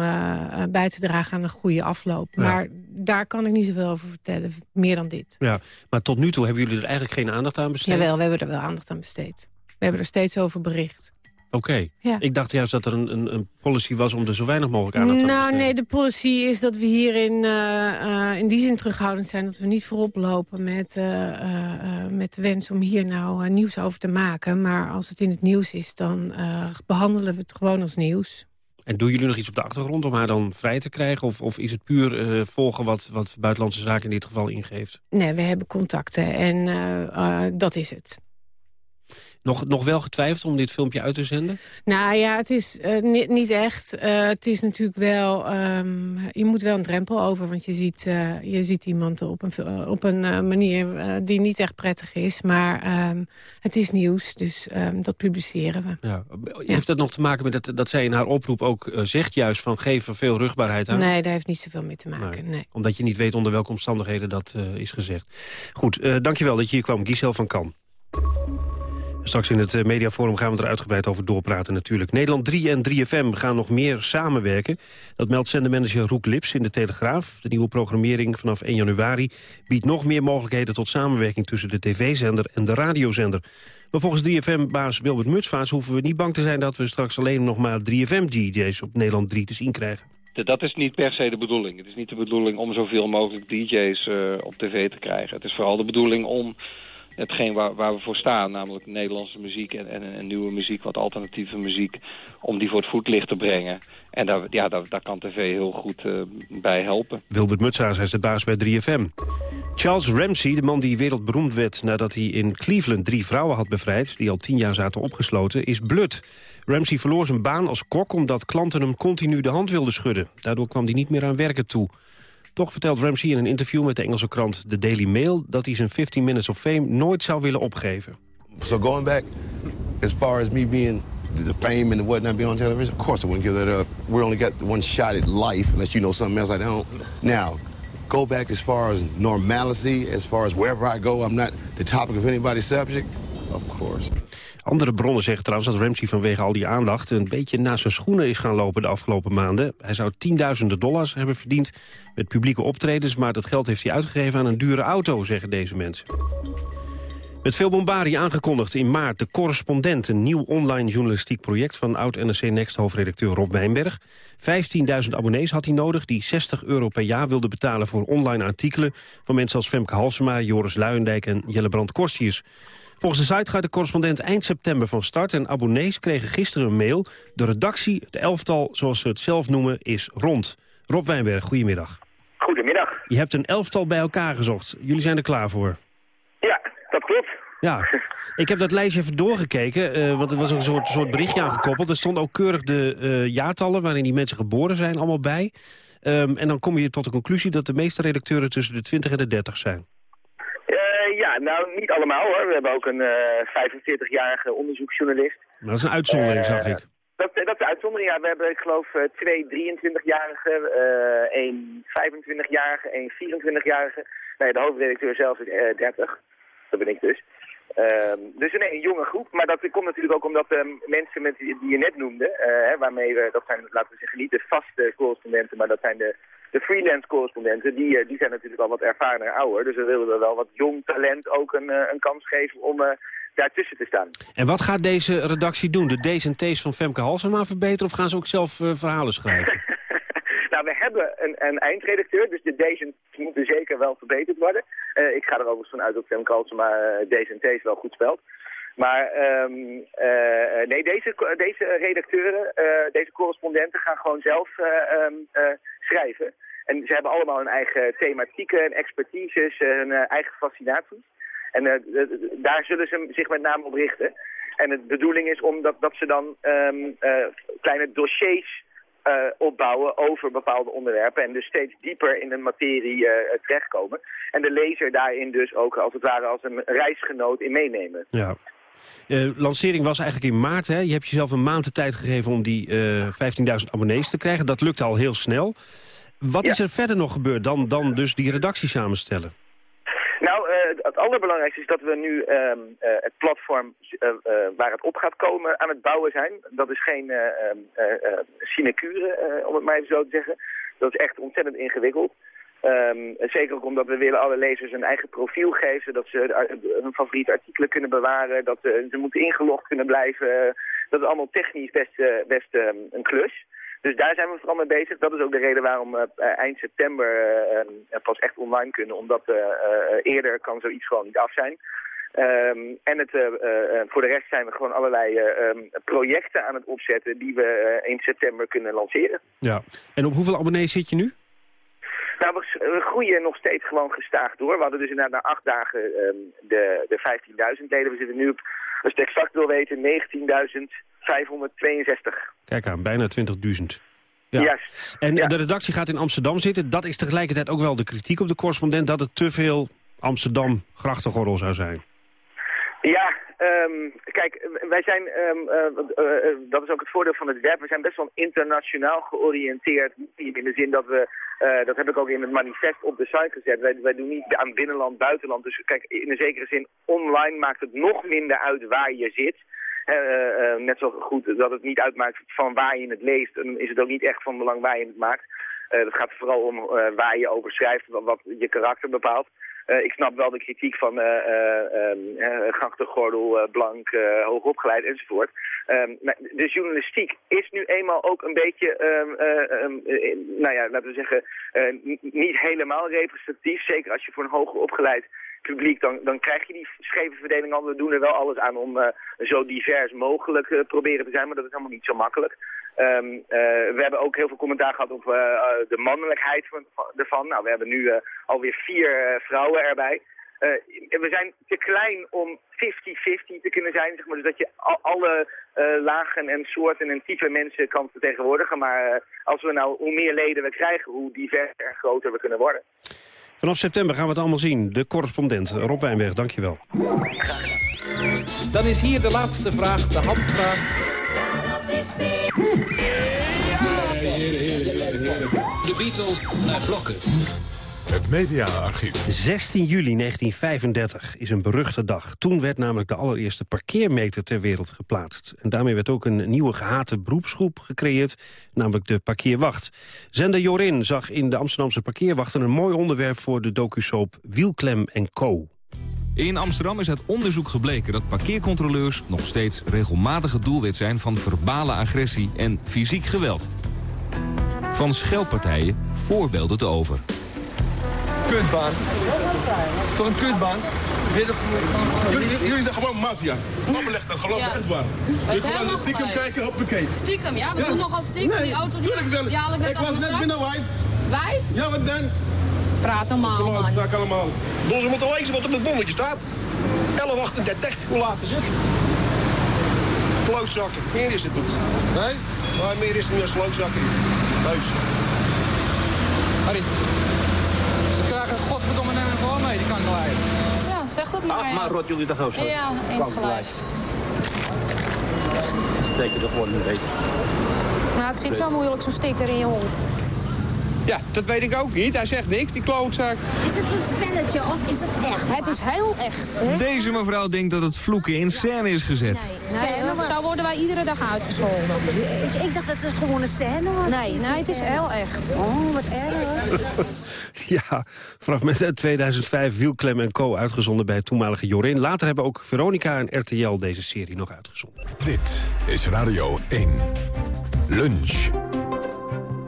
bij te dragen aan een goede afloop. Ja. Maar daar kan ik niet zoveel over vertellen, meer dan dit. Ja, maar tot nu toe hebben jullie er eigenlijk geen aandacht aan besteed? Jawel, we hebben er wel aandacht aan besteed. We hebben er steeds over bericht. Oké. Okay. Ja. Ik dacht juist dat er een, een, een, policy was om er zo weinig mogelijk aan te Nou nee, de policy is dat we hierin uh, uh, in die zin terughoudend zijn... dat we niet voorop lopen met, uh, met de wens om hier nou nieuws over te maken. Maar als het in het nieuws is, dan behandelen we het gewoon als nieuws. En doen jullie nog iets op de achtergrond om haar dan vrij te krijgen? Of, of is het puur volgen wat, wat Buitenlandse Zaken in dit geval ingeeft? Nee, we hebben contacten en dat is het. Nog, nog wel getwijfeld om dit filmpje uit te zenden? Nou ja, het is uh, niet, niet, echt. Uh, het is natuurlijk wel... Um, je moet wel een drempel over, want je ziet, uh, je ziet iemand op een, op een manier die niet echt prettig is. Maar um, het is nieuws, dus um, dat publiceren we. Ja. Heeft dat nog te maken met dat, dat zij in haar oproep ook zegt juist van geef er veel rugbaarheid aan? Nee, daar heeft niet zoveel mee te maken. Nee. nee. Omdat je niet weet onder welke omstandigheden dat is gezegd. Goed, dankjewel dat je hier kwam. Giselle van Kan. Straks in het mediaforum gaan we er uitgebreid over doorpraten natuurlijk. Nederland 3 en 3FM gaan nog meer samenwerken. Dat meldt zendermanager Roek Lips in de Telegraaf. De nieuwe programmering vanaf 1 januari biedt nog meer mogelijkheden tot samenwerking tussen de tv-zender en de radiozender. Maar volgens 3FM-baas Wilbert Mutsvaas hoeven we niet bang te zijn dat we straks alleen nog maar 3FM-DJ's op Nederland 3 te zien krijgen. Dat is niet per se de bedoeling. Het is niet de bedoeling om zoveel mogelijk DJ's uh, op tv te krijgen. Het is vooral de bedoeling om hetgeen waar, waar we voor staan, namelijk Nederlandse muziek en, en, en, nieuwe muziek, wat alternatieve muziek, om die voor het voetlicht te brengen. En daar, ja, kan tv heel goed uh, bij helpen. Wilbert Mutsaars is de baas bij 3FM. Charles Ramsey, de man die wereldberoemd werd nadat hij in Cleveland drie vrouwen had bevrijd, die al tien jaar zaten opgesloten, is blut. Ramsey verloor zijn baan als kok omdat klanten hem continu de hand wilden schudden. Daardoor kwam hij niet meer aan werken toe. Toch vertelt Ramsey in een interview met de Engelse krant The Daily Mail... dat hij zijn 15 Minutes of Fame nooit zou willen opgeven. So going back, as far as me being the fame and whatnot being on television, of course I wouldn't give that up. We only got one shot at life, unless you know something else I don't. Now, go back as far as normalcy, as far as wherever I go, I'm not the topic of anybody's subject. Of course. Andere bronnen zeggen trouwens dat Ramsey vanwege al die aandacht... een beetje naast zijn schoenen is gaan lopen de afgelopen maanden. Hij zou tienduizenden dollars hebben verdiend met publieke optredens... maar dat geld heeft hij uitgegeven aan een dure auto, zeggen deze mensen. Met veel bombarie aangekondigd in maart de Correspondent... een nieuw online journalistiek project van oud-NRC Next-hoofdredacteur Rob Wijnberg. 15.000 abonnees had hij nodig die 60 euro per jaar wilden betalen... voor online artikelen van mensen als Femke Halsema, Joris Luijendijk en Jellebrand Korstius. Volgens de site gaat de correspondent eind september van start... en abonnees kregen gisteren een mail. De redactie, het elftal, zoals ze het zelf noemen, is rond. Rob Wijnberg, goedemiddag. Goedemiddag. Je hebt een elftal bij elkaar gezocht. Jullie zijn er klaar voor. Ja, dat klopt. Ja, ik heb dat lijstje even doorgekeken, eh, want er was een soort, soort berichtje aangekoppeld. Er stond ook keurig de eh, jaartallen waarin die mensen geboren zijn allemaal bij. Ehm, en dan kom je tot de conclusie dat de meeste redacteuren tussen de 20 en de 30 zijn. Eh, ja, nou niet allemaal hoor. We hebben ook een eh, 45-jarige onderzoeksjournalist. Maar dat is een uitzondering, Eh, zag ik. Dat, dat is de uitzondering. Ja, we hebben, ik geloof, eh, twee 23-jarigen, eh één 25-jarige, één 24-jarige. Nee, de hoofdredacteur zelf is eh 30. Dat ben ik dus. Ehm, dus nee, een jonge groep. Maar dat komt natuurlijk ook omdat ehm, mensen met, die je net noemde, eh, hè, waarmee we, dat zijn, laten we zeggen, niet de vaste correspondenten, maar dat zijn de, de freelance correspondenten, die, eh, die zijn natuurlijk al wat ervarener ouder. Dus we willen we wel wat jong talent ook een, eh, een kans geven om eh, daartussen te staan. En wat gaat deze redactie doen? De D's en T's van Femke Halsema verbeteren of gaan ze ook zelf eh, verhalen schrijven? Nou, we hebben een, een eindredacteur, dus de D's en T's moeten zeker wel verbeterd worden. Eh, ik ga er overigens vanuit dat Femke Halsema uh, D's en T's wel goed spelt. Maar ehm, eh, nee, deze, deze redacteuren, eh, deze correspondenten gaan gewoon zelf eh, ehm, eh, schrijven. En ze hebben allemaal hun eigen thematieken en expertises, hun eh, eigen fascinaties. En eh, daar zullen ze zich met name op richten. En de bedoeling is om dat, ze dan ehm, eh, kleine dossiers opbouwen over bepaalde onderwerpen. En dus steeds dieper in de materie terechtkomen. En de lezer daarin dus ook als het ware als een reisgenoot in meenemen. Ja. De lancering was eigenlijk in maart. Hè? Je hebt jezelf een maand de tijd gegeven om die eh 15.000 abonnees te krijgen. Dat lukte al heel snel. Wat is er verder nog gebeurd dan, dan dus die redactie samenstellen? Nou, eh, het allerbelangrijkste is dat we nu ehm, eh, het platform eh, eh, waar het op gaat komen aan het bouwen zijn. Dat is geen eh, ehm, eh, eh, sinecure, eh, om het maar even zo te zeggen. Dat is echt ontzettend ingewikkeld. Ehm, zeker ook omdat we willen alle lezers een eigen profiel geven, zodat ze hun favoriete artikelen kunnen bewaren, dat eh, ze moeten ingelogd kunnen blijven. dat is allemaal technisch best, eh, best ehm, een klus. Dus daar zijn we vooral mee bezig. Dat is ook de reden waarom we eh, eind september eh, eh, pas echt online kunnen. Omdat eerder kan zoiets gewoon niet af zijn. Ehm, en het, voor de rest zijn we gewoon allerlei ehm, projecten aan het opzetten die we in september kunnen lanceren. Ja. En op hoeveel abonnees zit je nu? Nou, we, groeien nog steeds gewoon gestaag door. We hadden dus inderdaad na acht dagen ehm, de, de 15.000 leden. We zitten nu op, als je het exact wil weten, 19.562. Kijk aan, bijna 20.000. Ja. Juist. En de redactie gaat in Amsterdam zitten. Dat is tegelijkertijd ook wel de kritiek op de correspondent... dat het te veel Amsterdam grachtengordel zou zijn. Ja, ehm, kijk, wij zijn, ehm, eh, eh, eh, dat is ook het voordeel van het web, we zijn best wel internationaal georiënteerd. In de zin dat we, eh, dat heb ik ook in het manifest op de site gezet, wij, wij doen niet aan binnenland, buitenland. Dus kijk, in een zekere zin, online maakt het nog minder uit waar je zit. Eh, eh, net zo goed dat het niet uitmaakt van waar je het leest, dan is het ook niet echt van belang waar je het maakt. Uh, het gaat vooral om uh, waar je over schrijft, wat je karakter bepaalt. Uh, ik snap wel de kritiek van uh, uh, grachtengordel, blank, hoog opgeleid enzovoort. Um, de journalistiek is nu eenmaal ook een beetje, um, nou ja, laten we zeggen, niet helemaal representatief. Zeker als je voor een hoger opgeleid publiek, dan, dan krijg je die scheve verdeling al. We doen er wel alles aan om uh, zo divers mogelijk uh, proberen te zijn, maar dat is helemaal niet zo makkelijk. Um, uh, we hebben ook heel veel commentaar gehad op de mannelijkheid van, van, ervan. Nou, we hebben nu alweer vier vrouwen erbij. we zijn te klein om 50-50 te kunnen zijn, zeg maar. Dus dat je al, alle lagen en soorten en type mensen kan vertegenwoordigen. Maar als we nou, hoe meer leden we krijgen, hoe diverser en groter we kunnen worden. Vanaf september gaan we het allemaal zien. De correspondent Rob Wijnberg, dankjewel. Dan is hier de laatste vraag, de handvraag. De Beatles naar blokken. Het mediaarchief. 16 juli 1935 is een beruchte dag. Toen werd namelijk de allereerste parkeermeter ter wereld geplaatst. En daarmee werd ook een nieuwe gehate beroepsgroep gecreëerd, namelijk de parkeerwacht. Zender Jorin zag in de Amsterdamse parkeerwachten een mooi onderwerp voor de docusoap Wielklem en Co. In Amsterdam is uit onderzoek gebleken dat parkeercontroleurs nog steeds regelmatig het doelwit zijn van verbale agressie en fysiek geweld. Van scheldpartijen voorbeelden te over. Kutbaan. Toch een kutbaan? Jullie, jullie zijn gewoon maffia. Mappenlechter, geloof me Ja. echt waar. Dat Je gewoon helemaal stiekem kijken, hoppakee. Stiekem, ja, we Ja. doen nogal stiekem. Nee, die auto die, tuurlijk wel. haal ik was net binnen, wijf. Wijf? Ja, wat dan? Praat normaal, man. Allemaal. Doen ze moeten lezen wat op het bonnetje staat. 11.38, hoe laat is het? Klootzakken, meer is het niet. Nee? Maar meer is het niet als klootzakken. Heus. Harry, krijgen godverdomme nemen gewoon mee, die kankerlijn. Ja, zeg dat maar. Ach, maar rot jullie toch ook zo. Ja, eens gelijk. Steek je er gewoon een beetje. Nou, het zit zo moeilijk, zo'n sticker in je hond. Ja, dat weet ik ook niet. Hij zegt niks, die klootzak. Is het een spelletje of is het echt? Het is heel echt. Deze mevrouw denkt dat het vloeken in scène is gezet. Nee, zo worden wij iedere dag uitgescholden. Ik, ik dacht dat het gewoon een scène was. Nee, nee, het is heel echt. Oh, wat erg. Ja, fragment uit 2005, Wielklem en Co. uitgezonden bij het toenmalige Jorin. Later hebben ook Veronica en RTL deze serie nog uitgezonden. Dit is Radio 1. Lunch.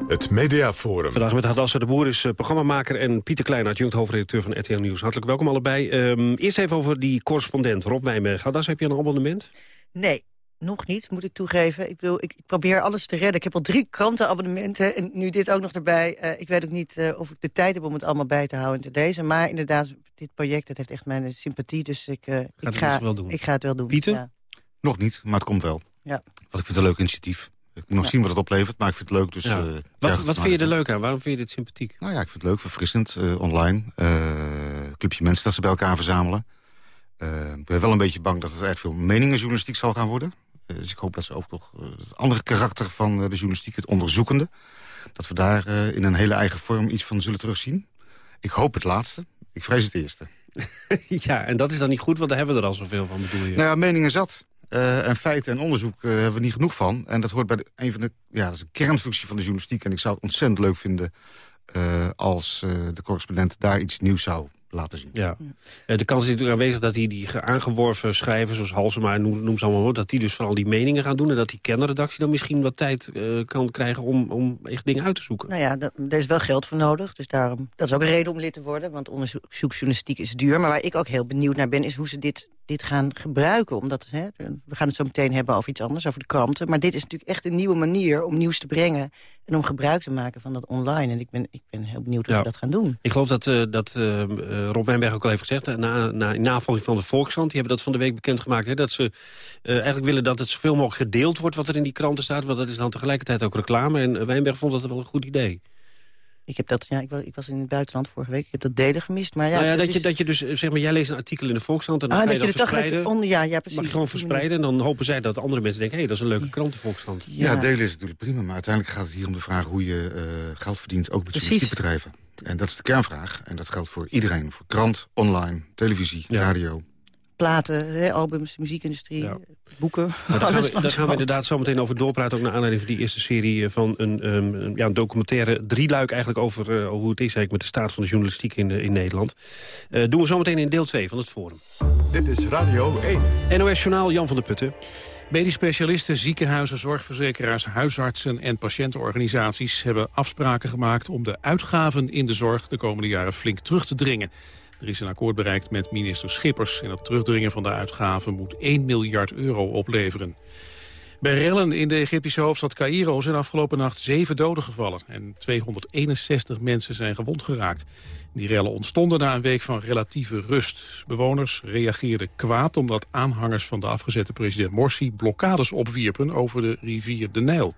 Het Mediaforum. Vandaag met Hadassa de Boer is eh, programmamaker en Pieter Klein, adjunct hoofdredacteur van RTL Nieuws. Hartelijk welkom allebei. Ehm, eerst even over die correspondent Rob Wijnberg. Hadassa, heb je een abonnement? Nee, nog niet, moet ik toegeven. Ik, bedoel, ik, ik probeer alles te redden. Ik heb al drie krantenabonnementen en nu dit ook nog erbij. Eh, ik weet ook niet eh, of ik de tijd heb om het allemaal bij te houden en te lezen. Maar inderdaad, dit project dat heeft echt mijn sympathie. Dus ik, eh, ik, het ga, wel doen? ik ga het wel doen. Pieter? Ja. Nog niet, maar het komt wel. Ja. Want ik vind het een leuk initiatief. Ik moet nog Ja. zien wat het oplevert, maar ik vind het leuk. Dus, Ja. eh, Wat, wat vind je er leuk aan? Waarom vind je dit sympathiek? Nou ja, ik vind het leuk, verfrissend, eh, online. Eh clubje mensen dat ze bij elkaar verzamelen. Ik ben wel een beetje bang dat het erg veel meningenjournalistiek zal gaan worden. Eh, dus ik hoop dat ze ook nog eh, het andere karakter van eh, de journalistiek, het onderzoekende... dat we daar in een hele eigen vorm iets van zullen terugzien. Ik hoop het laatste. Ik vrees het eerste. ja, en dat is dan niet goed, want daar hebben we er al zoveel van, bedoel je? Nou ja, meningen zat. Eh, en feiten en onderzoek hebben we niet genoeg van. En dat hoort bij de, een van de ja, dat is een kernfunctie van de journalistiek. En ik zou het ontzettend leuk vinden als de correspondent daar iets nieuws zou laten zien. Ja. Eh, de kans is natuurlijk aanwezig dat die, die ge- aangeworven schrijvers... zoals Halsema en noem, noem ze allemaal dat die dus vooral die meningen gaan doen... en dat die kernredactie dan misschien wat tijd eh, kan krijgen... Om, om echt dingen uit te zoeken. Nou ja, er is wel geld voor nodig. Dus daarom, dat is ook een reden om lid te worden. Want onderzoeksjournalistiek is duur. Maar waar ik ook heel benieuwd naar ben, is hoe ze dit, dit gaan gebruiken. Omdat, hè, we gaan het zo meteen hebben over iets anders, over de kranten. Maar dit is natuurlijk echt een nieuwe manier om nieuws te brengen... en om gebruik te maken van dat online. En ik ben, ik ben heel benieuwd hoe Ja. ze dat gaan doen. Ik geloof dat, eh, dat eh, eh, Rob Wijnberg ook al heeft gezegd... Na, na, in navolging van de Volkskrant, die hebben dat van de week bekendgemaakt... Hè, dat ze eigenlijk willen dat het zoveel mogelijk gedeeld wordt... wat er in die kranten staat, want dat is dan tegelijkertijd ook reclame. En Wijnberg vond dat wel een goed idee. Ik, heb dat, ja, ik, was, ik was in het buitenland vorige week. Ik heb dat delen gemist. Maar ja, nou ja, dat, is- je, dat je dus, eh, zeg maar, jij leest een artikel in de Volkskrant... en dan Ah, ga je dat dat je toch verspreiden. onder- ja, ja, precies. Mag je gewoon verspreiden en dan hopen zij dat andere mensen denken... hé, hey, dat is een leuke krant, de Volkskrant. Ja, delen is natuurlijk prima. Maar uiteindelijk gaat het hier om de vraag hoe je eh, geld verdient. Ook met journalistiekbedrijven. En dat is de kernvraag. En dat geldt voor iedereen. Voor krant, online, televisie, radio. Platen, hè, albums, muziekindustrie, boeken. Maar daar gaan, we, daar gaan we inderdaad zo meteen over doorpraten. Ook naar aanleiding van die eerste serie eh, van een, ehm, ja, een documentaire drieluik eigenlijk over, eh, over hoe het is eigenlijk met de staat van de journalistiek in, eh, in Nederland. Eh, doen we zo meteen in deel 2 van het forum. Dit is Radio 1. NOS Journaal, Jan van der Putten. Medisch specialisten, ziekenhuizen, zorgverzekeraars, huisartsen en patiëntenorganisaties hebben afspraken gemaakt om de uitgaven in de zorg de komende jaren flink terug te dringen. Er is een akkoord bereikt met minister Schippers en dat terugdringen van de uitgaven moet 1 miljard euro opleveren. Bij rellen in de Egyptische hoofdstad Cairo zijn afgelopen nacht zeven doden gevallen en 261 mensen zijn gewond geraakt. Die rellen ontstonden na een week van relatieve rust. Bewoners reageerden kwaad omdat aanhangers van de afgezette president Morsi blokkades opwierpen over de rivier de Nijl.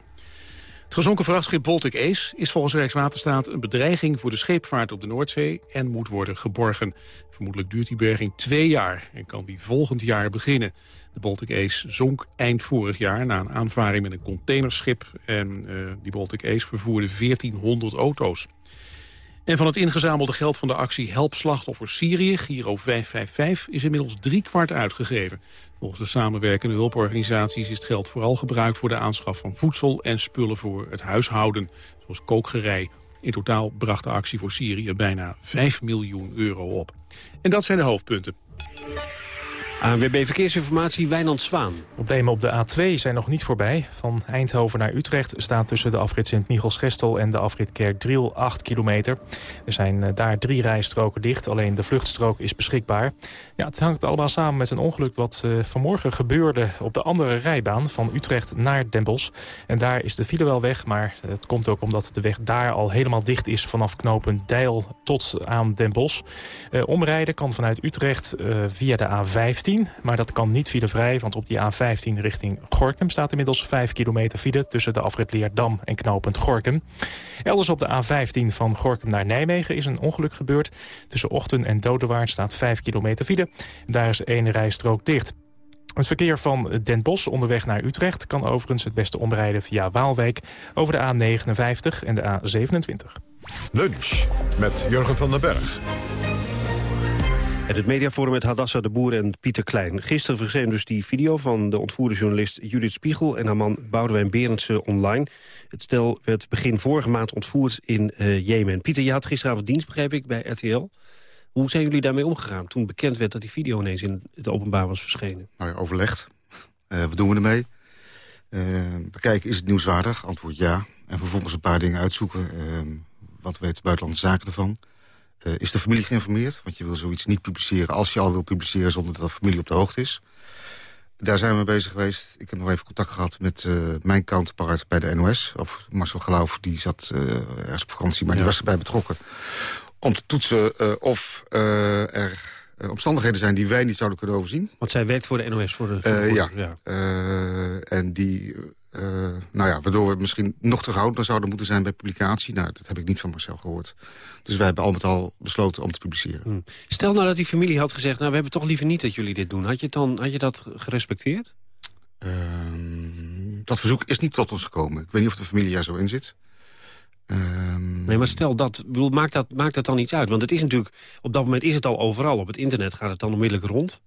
Het gezonken vrachtschip Baltic Ace is volgens Rijkswaterstaat een bedreiging voor de scheepvaart op de Noordzee en moet worden geborgen. Vermoedelijk duurt die berging twee jaar en kan die volgend jaar beginnen. De Baltic Ace zonk eind vorig jaar na een aanvaring met een containerschip en eh, die Baltic Ace vervoerde 1400 auto's. En van het ingezamelde geld van de actie Help Slachtoffers Syrië, Giro 555, is inmiddels drie kwart uitgegeven. Volgens de samenwerkende hulporganisaties is het geld vooral gebruikt voor de aanschaf van voedsel en spullen voor het huishouden, zoals kookgerei. In totaal bracht de actie voor Syrië bijna 5 miljoen euro op. En dat zijn de hoofdpunten. ANWB Verkeersinformatie, Wijnand Zwaan. Problemen op de A2 zijn nog niet voorbij. Van Eindhoven naar Utrecht staat tussen de afrit Sint-Michels-Gestel... en de afrit Kerkdriel 8 kilometer. Er zijn eh, daar drie rijstroken dicht, alleen de vluchtstrook is beschikbaar. Ja, het hangt allemaal samen met een ongeluk wat eh, vanmorgen gebeurde... op de andere rijbaan van Utrecht naar Den Bosch. En daar is de file wel weg, maar het komt ook omdat de weg daar al helemaal dicht is... vanaf knooppunt Deil tot aan Den Bosch. Eh, omrijden kan vanuit Utrecht via de A15 A15, maar dat kan niet filevrij... want op die A15 richting Gorkum staat inmiddels 5 kilometer file... tussen de afrit Leerdam en knooppunt Gorkum. Elders op de A15 van Gorkum naar Nijmegen is een ongeluk gebeurd. Tussen Ochten en Dodewaard staat 5 kilometer file. Daar is één rijstrook dicht. Het verkeer van Den Bosch onderweg naar Utrecht... kan overigens het beste omrijden via Waalwijk... over de A59 en de A27. Lunch met Jurgen van den Berg. Het mediaforum met Hadassa de Boer en Pieter Klein. Gisteren verscheen dus die video van de ontvoerde journalist Judith Spiegel... en haar man Boudewijn Berendsen online. Het stel werd begin vorige maand ontvoerd in uh, Jemen. Pieter, je had gisteravond dienst, begreep ik, bij RTL. Hoe zijn jullie daarmee omgegaan toen bekend werd dat die video ineens in het openbaar was verschenen? Nou ja, overlegd. Uh, wat doen we ermee? Uh, bekijken, is het nieuwswaardig? Antwoord ja. En vervolgens een paar dingen uitzoeken. Wat weet buitenlandse zaken ervan? Uh, is de familie geïnformeerd? Want je wil zoiets niet publiceren als je al wil publiceren... zonder dat de familie op de hoogte is. Daar zijn we bezig geweest. Ik heb nog even contact gehad met uh, mijn counterpart bij de NOS. Of Marcel Geloof, die zat uh, ergens op vakantie, maar ja. die was erbij betrokken. Om te toetsen of er omstandigheden zijn die wij niet zouden kunnen overzien. Want zij werkt voor de NOS? Voor de, voor de ja. ja. en die... Nou ja, waardoor we misschien nog terughoudender zouden moeten zijn bij publicatie. Nou, dat heb ik niet van Marcel gehoord. Dus wij hebben al met al besloten om te publiceren. Hmm. Stel nou dat die familie had gezegd... nou, we hebben toch liever niet dat jullie dit doen. Had je, dan, had je dat gerespecteerd? Uh, dat verzoek is niet tot ons gekomen. Ik weet niet of de familie daar zo in zit. Uh, nee, maar stel dat, bedoel, maakt dat, maakt dat dan iets uit? Want het is natuurlijk, op dat moment is het al overal. Op het internet gaat het dan onmiddellijk rond.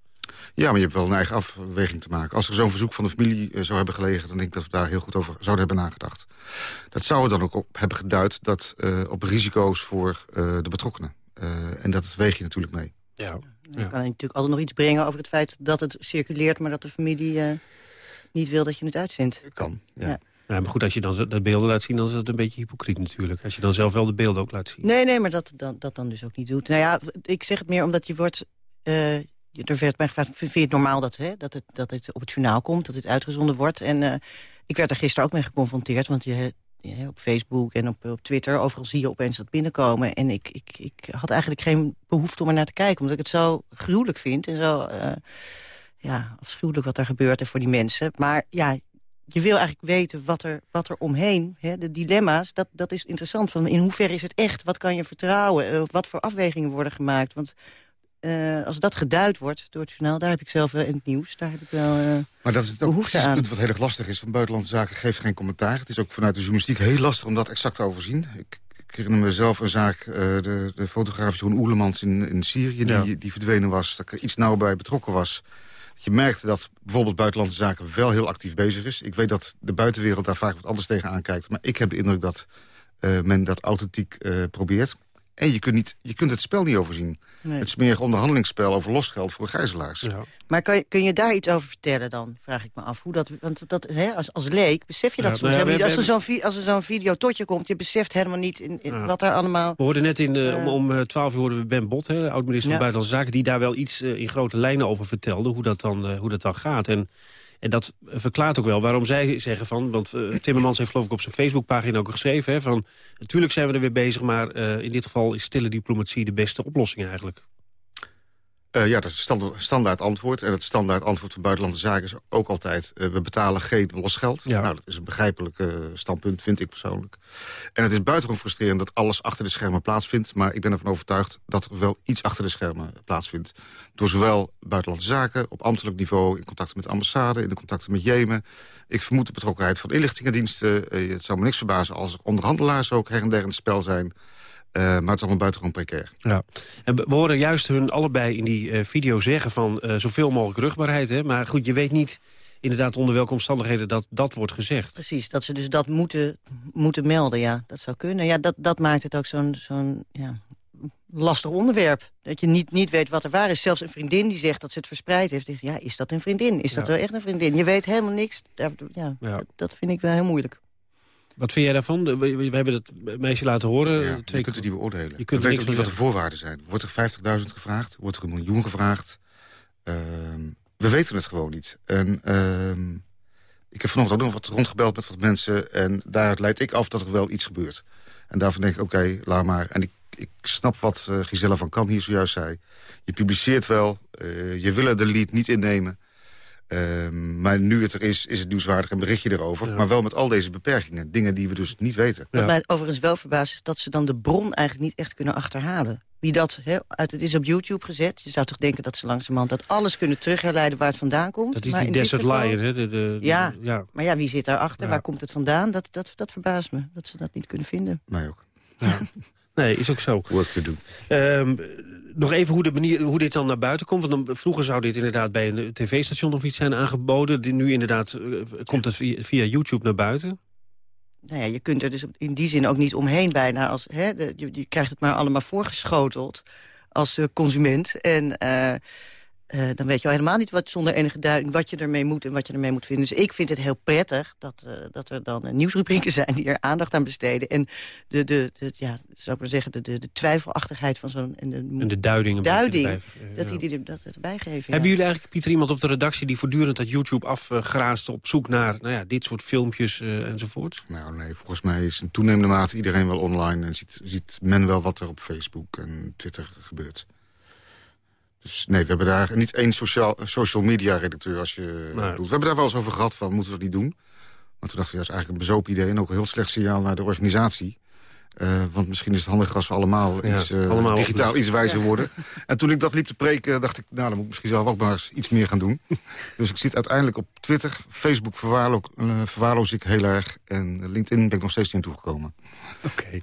Ja, maar je hebt wel een eigen afweging te maken. Als er zo'n verzoek van de familie uh, zou hebben gelegen... dan denk ik dat we daar heel goed over zouden hebben nagedacht. Dat zou er dan ook op hebben geduid dat, uh, op risico's voor uh, de betrokkenen. en dat weeg je natuurlijk mee. Ja. Dan ja. kan je natuurlijk altijd nog iets brengen over het feit dat het circuleert... maar dat de familie niet wil dat je het uitzendt. Kan, ja. ja. Ja, maar goed, als je dan de beelden laat zien, dan is dat een beetje hypocriet natuurlijk. Als je dan zelf wel de beelden ook laat zien. Nee, nee, maar dat, dat, dat dan dus ook niet doet. Nou ja, ik zeg het meer omdat je wordt... Uh, er werd mij gevraagd, vind je het normaal dat, hè, dat, het, dat het op het journaal komt, dat het uitgezonden wordt? En uh, ik werd er gisteren ook mee geconfronteerd, want je, op Facebook en op, op Twitter, overal zie je opeens dat binnenkomen. En ik, ik, ik had eigenlijk geen behoefte om er naar te kijken, omdat ik het zo gruwelijk vind en zo uh, ja, afschuwelijk wat er gebeurt en voor die mensen. Maar ja, je wil eigenlijk weten wat er, wat er omheen, hè, de dilemma's, dat, dat is interessant. Van in hoeverre is het echt? Wat kan je vertrouwen? Uh, wat voor afwegingen worden gemaakt? Want uh, als dat geduid wordt door het journaal, daar heb ik zelf uh, in het nieuws, daar heb ik wel uh, Maar dat is het ook precies het punt wat heel erg lastig is. Van buitenlandse zaken geeft geen commentaar. Het is ook vanuit de journalistiek heel lastig om dat exact te overzien. Ik, ik herinner me zelf een zaak, de, de fotograaf Jeroen Oelemans in, in Syrië, ja. die, die verdwenen was, dat ik er iets nauw bij betrokken was. Je merkte dat bijvoorbeeld buitenlandse zaken wel heel actief bezig is. Ik weet dat de buitenwereld daar vaak wat anders tegen aankijkt. Maar ik heb de indruk dat uh, men dat authentiek uh, probeert. En je kunt, niet, je kunt het spel niet overzien. Nee. Het smerige onderhandelingsspel over losgeld voor gijzelaars. Ja. Maar kan je, kun je daar iets over vertellen dan, vraag ik me af. Hoe dat, want dat, hè, als, als leek besef je dat ja, soms nou ja, niet. Als er zo'n als er zo'n video tot je komt, je beseft helemaal niet in, in ja. wat er allemaal... We hoorden net in, uh, om, om 12 uur hoorden we Ben Bot, hè, de oud-minister van Buitenlandse Zaken... die daar wel iets uh, in grote lijnen over vertelde, hoe dat dan, uh, hoe dat dan gaat. En en dat verklaart ook wel waarom zij zeggen van... want uh, Timmermans heeft geloof ik op zijn Facebookpagina ook geschreven... Hè, van natuurlijk zijn we er weer bezig... maar uh, in dit geval is stille diplomatie de beste oplossing eigenlijk. Uh, ja, dat is een standaard antwoord. En het standaard antwoord van buitenlandse zaken is ook altijd... Uh, we betalen geen losgeld. Ja. Nou, dat is een begrijpelijk uh, standpunt, vind ik persoonlijk. En het is buitengewoon frustrerend dat alles achter de schermen plaatsvindt. Maar ik ben ervan overtuigd dat er wel iets achter de schermen plaatsvindt. Door zowel buitenlandse zaken, op ambtelijk niveau... in contacten met de ambassade, in de contacten met Jemen. Ik vermoed de betrokkenheid van inlichtingendiensten. het zou me niks verbazen als er onderhandelaars ook her en der in het spel zijn... Uh, maar het is allemaal buitengewoon precair. Ja. En we horen juist hun allebei in die uh, video zeggen van uh, zoveel mogelijk rugbaarheid. Hè? Maar goed, je weet niet inderdaad onder welke omstandigheden dat, dat wordt gezegd. Precies, dat ze dus dat moeten, moeten melden, ja. Dat zou kunnen. Ja, dat, dat maakt het ook zo'n zo'n ja, lastig onderwerp. Dat je niet, niet weet wat er waar is. Zelfs een vriendin die zegt dat ze het verspreid heeft. Zegt, ja, is dat een vriendin? Is dat ja. wel echt een vriendin? Je weet helemaal niks. Ja, ja. Dat, dat vind ik wel heel moeilijk. Wat vind jij daarvan? We, we, we hebben het meisje laten horen. Ja, twee je kunt het niet beoordelen. Je kunt we weten niet wat de voorwaarden zijn. Wordt er 50.000 gevraagd? Wordt er een miljoen gevraagd? Uh, we weten het gewoon niet. En uh, ik heb vanochtend ook nog wat rondgebeld met wat mensen... en daaruit leid ik af dat er wel iets gebeurt. En daarvan denk ik, oké, okay, laat maar. En ik ik snap wat uh, Gisella van Kamp hier zojuist zei. Je publiceert wel, uh, je wil er de lead niet innemen. Ehm, maar nu het er is, is het nieuwswaardig en bericht je erover. Maar wel met al deze beperkingen. Dingen die we dus niet weten. Wat mij overigens wel verbaast is dat ze dan de bron eigenlijk niet echt kunnen achterhalen. Wie dat, hè, uit, het is op YouTube gezet. Je zou toch denken dat ze langzamerhand dat alles kunnen terugherleiden waar het vandaan komt. Dat is maar die Desert geval- Lion, hè? De, de, de- Ja, ja. maar ja, wie zit daarachter? Ja. Waar komt het vandaan? Dat, dat, dat verbaast me, dat ze dat niet kunnen vinden. Mij ook. Nee, is ook zo. Work to do. Ehm, nog even hoe, de manier, hoe dit dan naar buiten komt. Want dan, vroeger zou dit inderdaad bij een tv-station of iets zijn aangeboden. Die- Nu inderdaad eh, komt het via, via YouTube naar buiten. Nou ja, je kunt er dus in die zin ook niet omheen bijna. Als, hè, de, je, je krijgt het maar allemaal voorgeschoteld als eh, consument. En eh, eh, dan weet je al helemaal niet wat, zonder enige duiding wat je ermee moet en wat je ermee moet vinden. Dus ik vind het heel prettig dat, eh, dat er dan eh, nieuwsrubrieken zijn die er aandacht aan besteden. En de, de, de ja, zou ik maar zeggen, de, de, de twijfelachtigheid van zo'n... En de, En de duiding. duiding, erbij, dat ja. die die dat erbij geven. Hebben jullie eigenlijk, Pieter, iemand op de redactie... die voortdurend dat YouTube afgraast op zoek naar nou ja, dit soort filmpjes enzovoort? Nou nee, volgens mij is in toenemende mate iedereen wel online... en ziet, ziet men wel wat er op Facebook en Twitter gebeurt. Dus nee, we hebben daar niet één sociaal, social media redacteur als je Nee. bedoelt. We hebben daar wel eens over gehad van, moeten we dat niet doen? Maar toen dachten we, dat is eigenlijk een bezopen idee... en ook een heel slecht signaal naar de organisatie. Eh, want misschien is het handiger als we allemaal, Ja, iets, eh, allemaal digitaal iets wijzer Ja. worden. En toen ik dat liep te preken, dacht ik... nou, dan moet ik misschien zelf ook maar eens iets meer gaan doen. dus ik zit uiteindelijk op Twitter. Facebook verwaarlo eh, verwaarloos ik heel erg. En LinkedIn ben ik nog steeds niet aan toegekomen. Oké.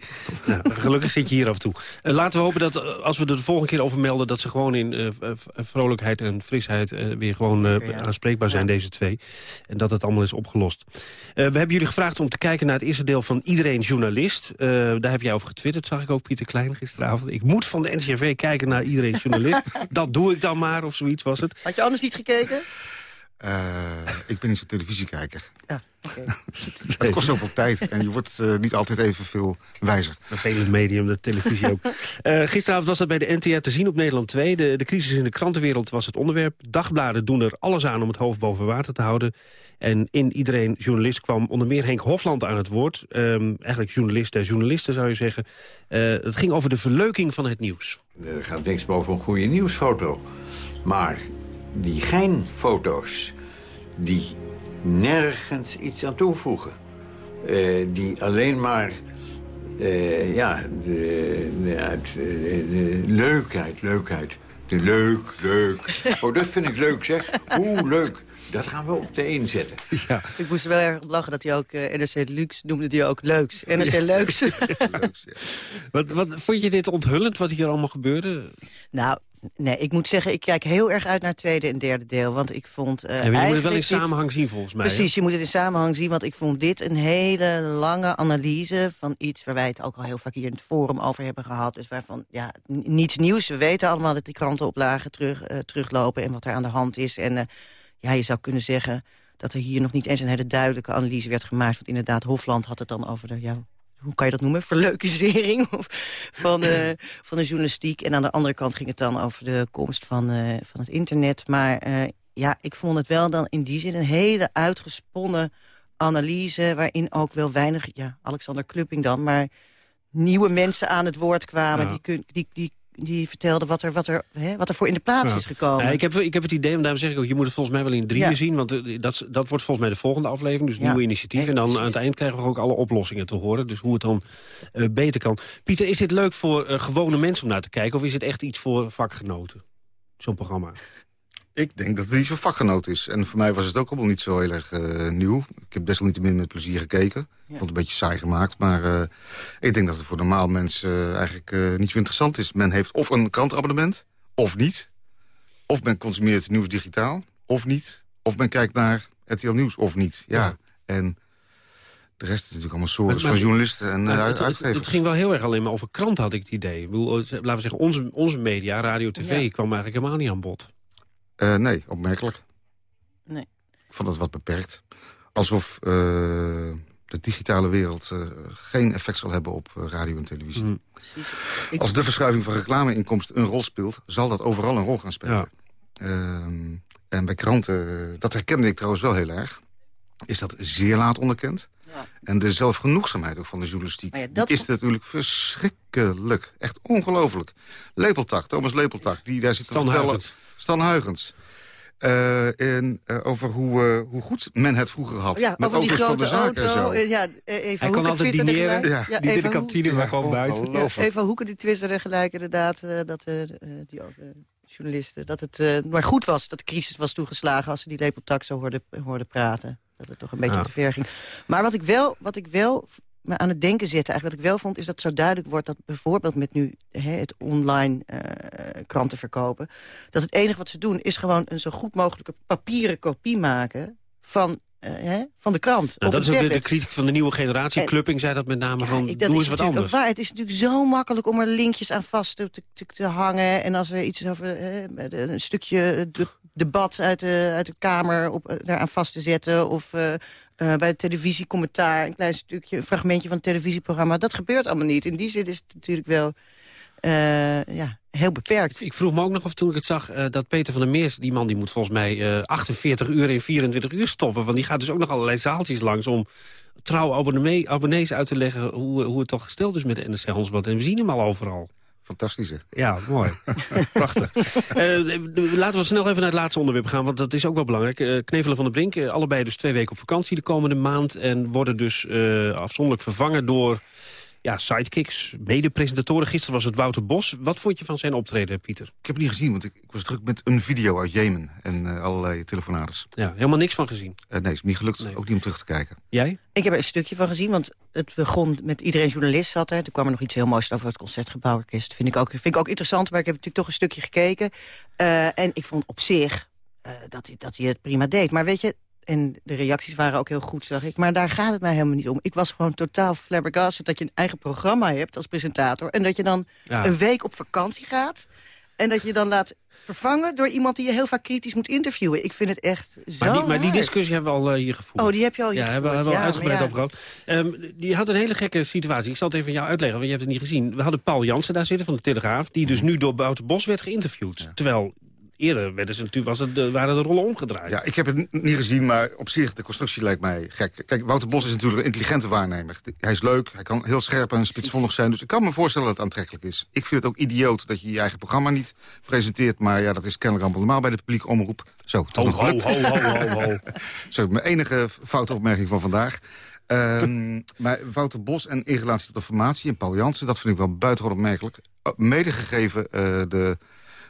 Nou, gelukkig zit je hier af en toe. Eh, laten we hopen dat als we er de volgende keer over melden... dat ze gewoon in eh, vrolijkheid en frisheid weer gewoon ja. aanspreekbaar zijn, deze twee. En dat het allemaal is opgelost. Eh, we hebben jullie gevraagd om te kijken naar het eerste deel van Iedereen Journalist. Daar heb jij over getwitterd, zag ik ook, Pieter Klein, gisteravond. Ik moet van de NCRV kijken naar Iedereen Journalist. dat doe ik dan maar, of zoiets was het. Had je anders niet gekeken? Eh, ik ben niet zo'n televisiekijker. Ja, oké. Het kost zoveel tijd en je wordt eh, niet altijd even veel wijzer. Vervelend medium, de televisie ook. Eh, gisteravond was dat bij de NTR te zien op Nederland 2. De, de crisis in de krantenwereld was het onderwerp. Dagbladen doen er alles aan om het hoofd boven water te houden. En in iedereen journalist kwam onder meer Henk Hofland aan het woord. Ehm, eigenlijk journalist der journalisten zou je zeggen. Eh, het ging over de verleuking van het nieuws. Er gaat niks boven een goede nieuwsfoto. Maar die geinfoto's, die nergens iets aan toevoegen. Eh, die alleen maar eh, ja, de, de, uit, eh, de leukheid, leukheid. De leuk, leuk. Oh, dat vind ik leuk, zeg. Oeh, leuk. Dat gaan we op de één zetten. Ja. Ik moest er wel erg lachen dat hij ook eh, NRC Lux noemde die ook Leuks. NRC Leuks. Wat, wat, vond je dit onthullend, wat hier allemaal gebeurde? nou, nee, ik moet zeggen, ik kijk heel erg uit naar het tweede en derde deel. Want ik vond eh, En je moet het wel in dit- samenhang zien, volgens mij. hè? Precies, je moet het in samenhang zien, want ik vond dit een hele lange analyse van iets waar wij het ook al heel vaak hier in het forum over hebben gehad. Dus waarvan, ja, niets nieuws. We weten allemaal dat die krantenoplagen terug, eh, teruglopen en wat er aan de hand is. En eh, ja, je zou kunnen zeggen dat er hier nog niet eens een hele duidelijke analyse werd gemaakt. Want inderdaad, Hofland had het dan over de, ja, hoe kan je dat noemen? Verleukisering of van, eh, van de journalistiek. En aan de andere kant ging het dan over de komst van, eh, van het internet. Maar eh, ja, ik vond het wel dan in die zin een hele uitgesponnen analyse... waarin ook wel weinig, ja, Alexander Klupping dan... maar nieuwe mensen aan het woord kwamen. Ja. Die, kun, die, die, die vertelden wat er, wat, er, hè, wat er voor in de plaats is gekomen. Ja, ik, heb, ik heb het idee, en daarom zeg ik ook... je moet het volgens mij wel in drieën Ja. zien... want eh, dat, dat wordt volgens mij de volgende aflevering. Dus Ja. nieuwe initiatief. En dan aan het eind krijgen we ook alle oplossingen te horen. Dus hoe het dan eh, beter kan. Pieter, is dit leuk voor eh, gewone mensen om naar te kijken... of is het echt iets voor vakgenoten? Zo'n programma. Ik denk dat het iets voor vakgenoot is. En voor mij was het ook allemaal niet zo heel erg eh, nieuw. Ik heb desalniettemin met plezier gekeken. Ik vond het een beetje saai gemaakt. Maar eh, ik denk dat het voor normaal mensen eh, eigenlijk eh, niet zo interessant is. Men heeft of een krantabonnement, of niet. Of men consumeert nieuws digitaal, of niet. Of men kijkt naar RTL Nieuws, of niet. Ja, en de rest is natuurlijk allemaal soorten van journalisten en Maar het, het, uitgevers. het ging wel heel erg alleen maar over kranten, had ik het idee. Ik bedoel, laten we zeggen, onze, onze media, radio, tv... Ja. kwam eigenlijk helemaal niet aan bod. Eh, nee, opmerkelijk. Nee. Ik vond het wat beperkt. Alsof eh, de digitale wereld eh, geen effect zal hebben op radio en televisie. Mm. Als de verschuiving van reclameinkomsten een rol speelt... zal dat overal een rol gaan spelen. Ehm, en bij kranten, dat herkende ik trouwens wel heel erg... is dat zeer laat onderkend. En de zelfgenoegzaamheid ook van de journalistiek. Maar ja, dat- is natuurlijk verschrikkelijk. Echt ongelooflijk. Lepeltak, Thomas Lepeltak, die daar zit te Stan vertellen... Stan Huygens. Eh, en, eh, over hoe, eh, hoe goed men het vroeger had. Ja, met over die auto's van grote de zaken en zo. Ja, Eva Hij kan altijd dineren, gelijk- niet in de kantine, maar gewoon buiten. Ja, Eva Hoeken die twitterde gelijk inderdaad eh, dat die eh, journalisten... dat het eh, maar goed was dat de crisis was toegeslagen... als ze die lepeltak zo hoorden, hoorden praten. Dat het toch een beetje Ja. te ver ging. Maar wat ik wel, wat ik wel me aan het denken zette... eigenlijk wat ik wel vond, is dat zo duidelijk wordt... dat bijvoorbeeld met nu hè, het online eh, kranten verkopen... dat het enige wat ze doen is gewoon een zo goed mogelijke papieren kopie maken... van, eh, hè, van de krant. Nou, dat is ook de, kritiek van de nieuwe generatie. En- Clupping zei dat met name van, Ik- doe is eens wat anders. waar. Het is natuurlijk zo makkelijk om er linkjes aan vast te, te, hangen. En als er iets over eh, een stukje de, debat uit de, uit de Kamer op, eh, daaraan vast te zetten. Of eh, eh, bij het televisiecommentaar een klein stukje, een fragmentje van het televisieprogramma. Dat gebeurt allemaal niet. In die zin is het natuurlijk wel eh, ja, heel beperkt. Ik vroeg me ook nog of toen ik het zag eh, dat Peter van der Meers... die man die moet volgens mij eh 48 uur in 24 uur stoppen. Want die gaat dus ook nog allerlei zaaltjes langs... om trouw abonnee, abonnees uit te leggen hoe, hoe het toch gesteld is met de NSC Handelsblad. En we zien hem al overal. Fantastisch, hè? Ja, mooi. Prachtig. Eh, laten we snel even naar het laatste onderwerp gaan, want dat is ook wel belangrijk. Eh, Knevelen van der Brink, eh, allebei dus twee weken op vakantie de komende maand... en worden dus afzonderlijk vervangen door ja, sidekicks, mede-presentatoren. Gisteren was het Wouter Bos. Wat vond je van zijn optreden, Pieter? Ik heb het niet gezien, want ik, ik was druk met een video uit Jemen... en eh, allerlei telefonades. Ja, helemaal niks van gezien. Eh, nee, is me niet gelukt. Ook niet om terug te kijken. Jij? Ik heb er een stukje van gezien, want het begon met iedereen journalist zat er. Toen kwam er nog iets heel moois over het Concertgebouworkest. Vind ik ook, vind ik ook interessant, maar ik heb natuurlijk toch een stukje gekeken. Eh, en ik vond op zich eh, dat, hij, dat hij het prima deed. Maar weet je, en de reacties waren ook heel goed, zag ik. Maar daar gaat het mij helemaal niet om. Ik was gewoon totaal flabbergasted dat je een eigen programma hebt als presentator. En dat je dan Ja. een week op vakantie gaat. En dat je dan laat vervangen door iemand die je heel vaak kritisch moet interviewen. Ik vind het echt zo Maar die, maar die discussie hebben we al eh, hier gevoerd. Oh, die heb je al hier Ja, hebben we, hebben we al uitgebreid ja. over gehad. Ehm, die had een hele gekke situatie. Ik zal het even aan jou uitleggen, want je hebt het niet gezien. We hadden Paul Jansen daar zitten van de Telegraaf... die dus nu door Wouter Bos werd geïnterviewd. Terwijl eerder werden, ze natuurlijk, was het, de- waren de rollen omgedraaid. Ja, ik heb het niet gezien, maar op zich, de constructie lijkt mij gek. Kijk, Wouter Bos is natuurlijk een intelligente waarnemer. Hij is leuk, hij kan heel scherp en spitsvondig zijn. Dus ik kan me voorstellen dat het aantrekkelijk is. Ik vind het ook idioot dat je je eigen programma niet presenteert. Maar ja, dat is kennelijk allemaal normaal bij de publieke omroep. Zo, toch Ho, ho, ho, ho, ho, mijn enige foute opmerking van vandaag. Ehm, maar Wouter Bos en in relatie tot de formatie en Paul Jansen... dat vind ik wel buitengewoon opmerkelijk. Uh, Medegegeven eh, de,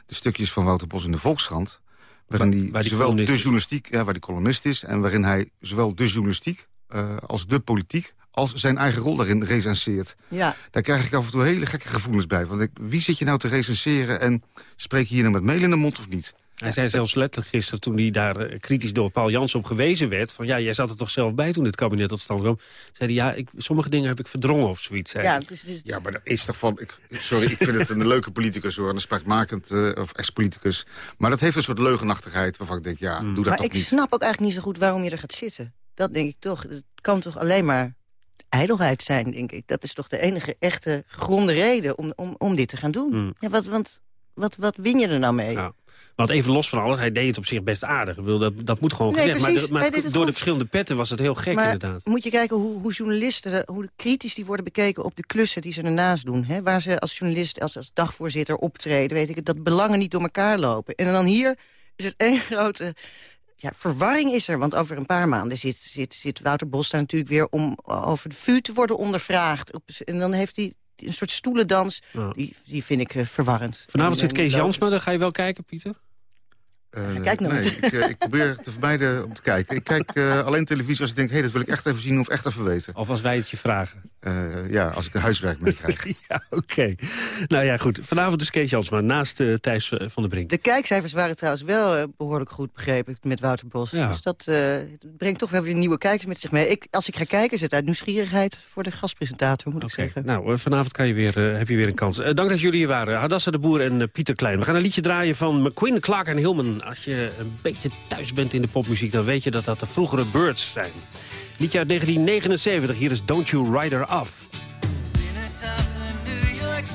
de stukjes van Wouter Bos in de Volkskrant... waarin Waar- hij waar die zowel columnist de is. journalistiek, ja, waar die columnist is... en waarin hij zowel de journalistiek eh, als de politiek... als zijn eigen rol daarin recenseert. Ja. Daar krijg ik af en toe hele gekke gevoelens bij. Want ik, wie zit je nou te recenseren en spreek je hier nou met mail in de mond of niet? Hij zei zelfs letterlijk gisteren, toen hij daar eh, kritisch door Paul Jansen op gewezen werd... van ja, jij zat er toch zelf bij toen dit kabinet tot stand kwam... zei hij, ja, ik, sommige dingen heb ik verdrongen of zoiets. Zei. Ja, dus, dus, Ja, maar dat is toch van... Ik, sorry, ik vind het een leuke politicus hoor. En een spraakmakend, eh, of ex-politicus. Maar dat heeft een soort leugenachtigheid waarvan ik denk, ja, doe dat maar toch ik niet. snap ook eigenlijk niet zo goed waarom je er gaat zitten. Dat denk ik toch. Het kan toch alleen maar ijdelheid zijn, denk ik. Dat is toch de enige echte gronde reden om, om, om dit te gaan doen. Hmm. Ja, wat, want wat, wat win je er nou mee? Ja. Want even los van alles, hij deed het op zich best aardig. Ik bedoel, dat, dat moet gewoon Nee, gezegd. precies. Maar, maar het door de verschillende petten was het heel gek maar inderdaad. moet je kijken hoe, hoe journalisten, hoe kritisch die worden bekeken op de klussen die ze ernaast doen. Hè? Waar ze als journalist, als, als dagvoorzitter optreden, weet ik, dat belangen niet door elkaar lopen. En dan hier is het één grote ja, verwarring is er. Want over een paar maanden zit, zit, zit Wouter Bos daar natuurlijk weer om over de vuur te worden ondervraagd. En dan heeft hij een soort stoelendans, Ja. die, die vind ik eh, verwarrend. Vanavond En, zit eh, Kees Jansma, daar ga je wel kijken, Pieter? Eh, kijk nooit. nee, ik, eh, ik probeer te vermijden om te kijken. Ik kijk eh, alleen televisie als ik denk, hé, hey, dat wil ik echt even zien of echt even weten. Of als wij het je vragen? Eh, ja, als ik een huiswerk meekrijg. ja, oké. Nou ja, goed. Vanavond dus Kees Jansma, naast Thijs van der Brink. De kijkcijfers waren trouwens wel eh, behoorlijk goed, begrepen met Wouter Bos. Ja. Dus dat eh, brengt toch wel weer nieuwe kijkers met zich mee. Ik, als ik ga kijken, is het uit nieuwsgierigheid voor de gastpresentator, moet ik zeggen. Nou, vanavond kan je weer, eh, heb je weer een kans. Eh, dank dat jullie hier waren. Hadassa de Boer en Pieter Klein. We gaan een liedje draaien van McQueen, Clark en Als je een beetje thuis bent in de popmuziek... dan weet je dat dat de vroegere Birds zijn. Liedje uit 1979. Hier is Don't You Ride Her Off. New York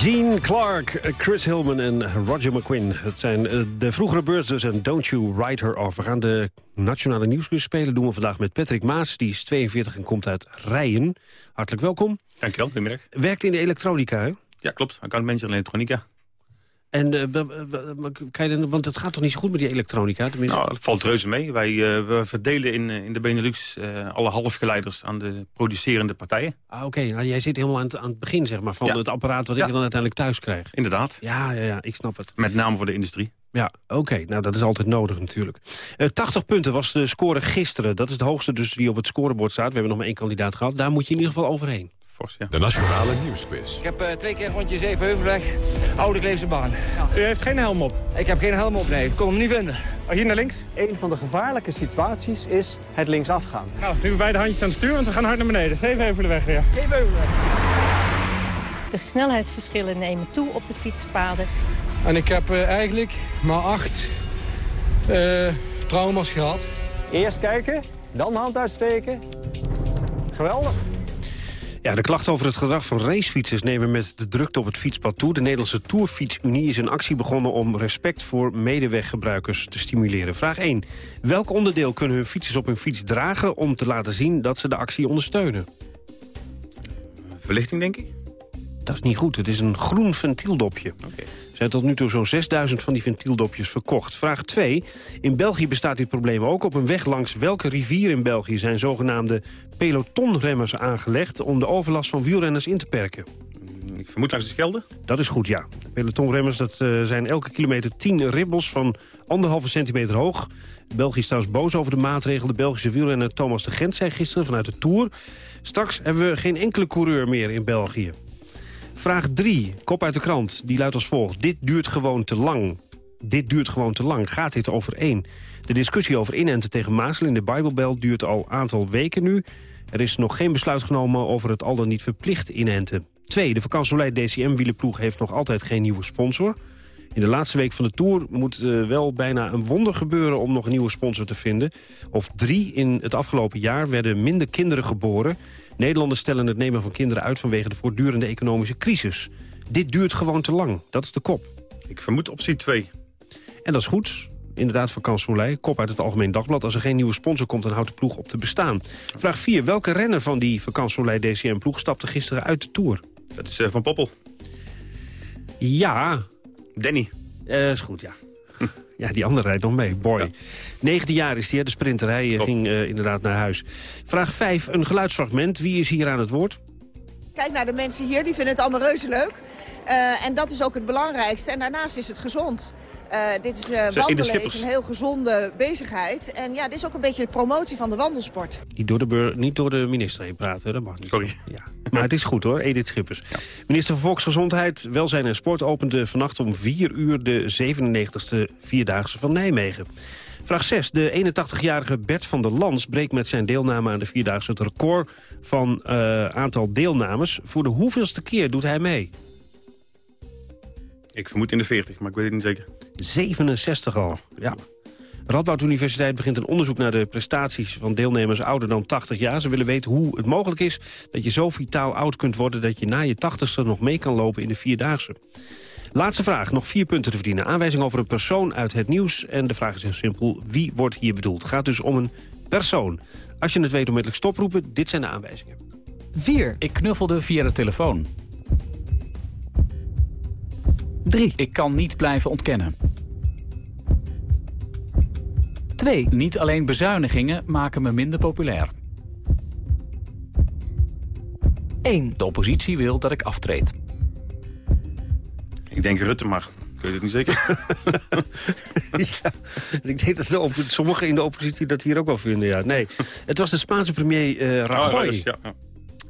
Gene Clark, Chris Hillman en Roger McQuinn. Het zijn eh, de vroegere dus en Don't You Write Her Off. We gaan de Nationale Nieuwsquiz spelen. doen we vandaag met Patrick Maas. Die is 42 en komt uit Rijen. Hartelijk welkom. Dankjewel, goedemiddag. Werkt in de elektronica, hè? Ja, klopt. Accountmanager in elektronica. En, kan je dan, want het gaat toch niet zo goed met die elektronica? Tenminste, Nou, het valt reuze mee. Wij eh, we verdelen in, eh, in de Benelux alle halfgeleiders aan de producerende partijen. Ah, Oké, nou, jij zit helemaal aan het, aan het begin zeg maar, van Ja. het apparaat wat Ja. ik dan uiteindelijk thuis krijg. Inderdaad. Ja, ja, ja, ik snap het. Met name voor de industrie. Ja, oké. Nou, dat is altijd nodig natuurlijk. Eh 80 punten was de score gisteren. Dat is de hoogste dus die op het scorebord staat. We hebben nog maar één kandidaat gehad. Daar moet je in ieder geval overheen. Fors, ja. De Nationale Nieuwsquiz. Ik heb eh, twee keer rondje Zevenheuvelweg, Oude Kleefse baan. U heeft geen helm op? Ik heb geen helm op, nee. Ik kon hem niet vinden. Oh, hier naar links? Een van de gevaarlijke situaties is het linksaf gaan. Nou, nu beide handjes aan het stuur, want we gaan hard naar beneden. Zevenheuvelweg weer. Zevenheuvelweg. De snelheidsverschillen nemen toe op de fietspaden. En ik heb eh, eigenlijk maar acht eh, trauma's gehad. Eerst kijken, dan hand uitsteken. Geweldig. Ja, de klachten over het gedrag van racefietsers nemen met de drukte op het fietspad toe. De Nederlandse Tourfietsunie is een actie begonnen om respect voor medeweggebruikers te stimuleren. Vraag 1. Welk onderdeel kunnen hun fietsers op hun fiets dragen om te laten zien dat ze de actie ondersteunen? Verlichting, denk ik? Dat is niet goed. Het is een groen ventieldopje. Er zijn tot nu toe zo'n 6000 van die ventieldopjes verkocht. Vraag 2. In België bestaat dit probleem ook. Op een weg langs welke rivier in België zijn zogenaamde pelotonremmers aangelegd... om de overlast van wielrenners in te perken? Ik vermoed langs de Schelde. Dat is goed, ja. De pelotonremmers dat, eh, zijn elke kilometer 10 ribbels van anderhalve centimeter hoog. België is trouwens boos over de maatregel. De Belgische wielrenner Thomas de Gent zei gisteren vanuit de Tour... straks hebben we geen enkele coureur meer in België. Vraag 3, kop uit de krant, die luidt als volgt. Dit duurt gewoon te lang. Dit duurt gewoon te lang. Gaat dit over één? De discussie over inenten tegen Maasel in de Bijbelbel duurt al een aantal weken nu. Er is nog geen besluit genomen over het al dan niet verplicht inenten. 2. De vakantieleid DCM-wielenploeg heeft nog altijd geen nieuwe sponsor. In de laatste week van de Tour moet eh, wel bijna een wonder gebeuren... om nog een nieuwe sponsor te vinden. Of drie in het afgelopen jaar werden minder kinderen geboren. Nederlanders stellen het nemen van kinderen uit... vanwege de voortdurende economische crisis. Dit duurt gewoon te lang. Dat is de kop. Ik vermoed optie 2. En dat is goed. Inderdaad, vakantieleid. Kop uit het Algemeen Dagblad. Als er geen nieuwe sponsor komt, dan houdt de ploeg op te bestaan. Vraag 4. Welke renner van die vakantieleid DCM-ploeg stapte gisteren uit de Tour? Dat is eh, Van Poppel. Ja. Danny. Eh is goed, ja. Ja, die andere rijdt nog mee. Boy. 19 jaar is hij, hè, de sprinter. Hij ging eh, inderdaad naar huis. Vraag 5, een geluidsfragment. Wie is hier aan het woord? Kijk naar de mensen hier, die vinden het allemaal reuze leuk. Eh, en dat is ook het belangrijkste. En daarnaast is het gezond. Eh, dit is eh, wandelen Schippers. is een heel gezonde bezigheid. En ja, dit is ook een beetje de promotie van de wandelsport. Niet door de, bur- niet door de minister heen praten, dat mag niet. Sorry. Ja. Maar het is goed hoor, Edith Schippers. Minister van Volksgezondheid, Welzijn en Sport opende vannacht om 4 uur de 97e Vierdaagse van Nijmegen. Vraag 6. De 81-jarige Bert van der Lans breekt met zijn deelname aan de Vierdaagse het record van eh, aantal deelnames. Voor de hoeveelste keer doet hij mee? Ik vermoed in de 40, maar ik weet het niet zeker. 67 al, ja. Radboud Universiteit begint een onderzoek naar de prestaties van deelnemers ouder dan 80 jaar. Ze willen weten hoe het mogelijk is dat je zo vitaal oud kunt worden... dat je na je 80ste nog mee kan lopen in de Vierdaagse. Laatste vraag, nog vier punten te verdienen. Aanwijzing over een persoon uit het nieuws. En de vraag is heel simpel, wie wordt hier bedoeld? Het gaat dus om een persoon. Als je het weet onmiddellijk stoproepen, dit zijn de aanwijzingen. 4. Ik knuffelde via de telefoon. 3. Ik kan niet blijven ontkennen. 2. Niet alleen bezuinigingen maken me minder populair. 1. De oppositie wil dat ik aftreed. Ik denk Rutte, maar ik weet het niet zeker. ja, ik denk dat de sommigen in de oppositie dat hier ook wel vinden. Ja. Nee, het was de Spaanse premier eh Rajoy. Oh, ja, ja.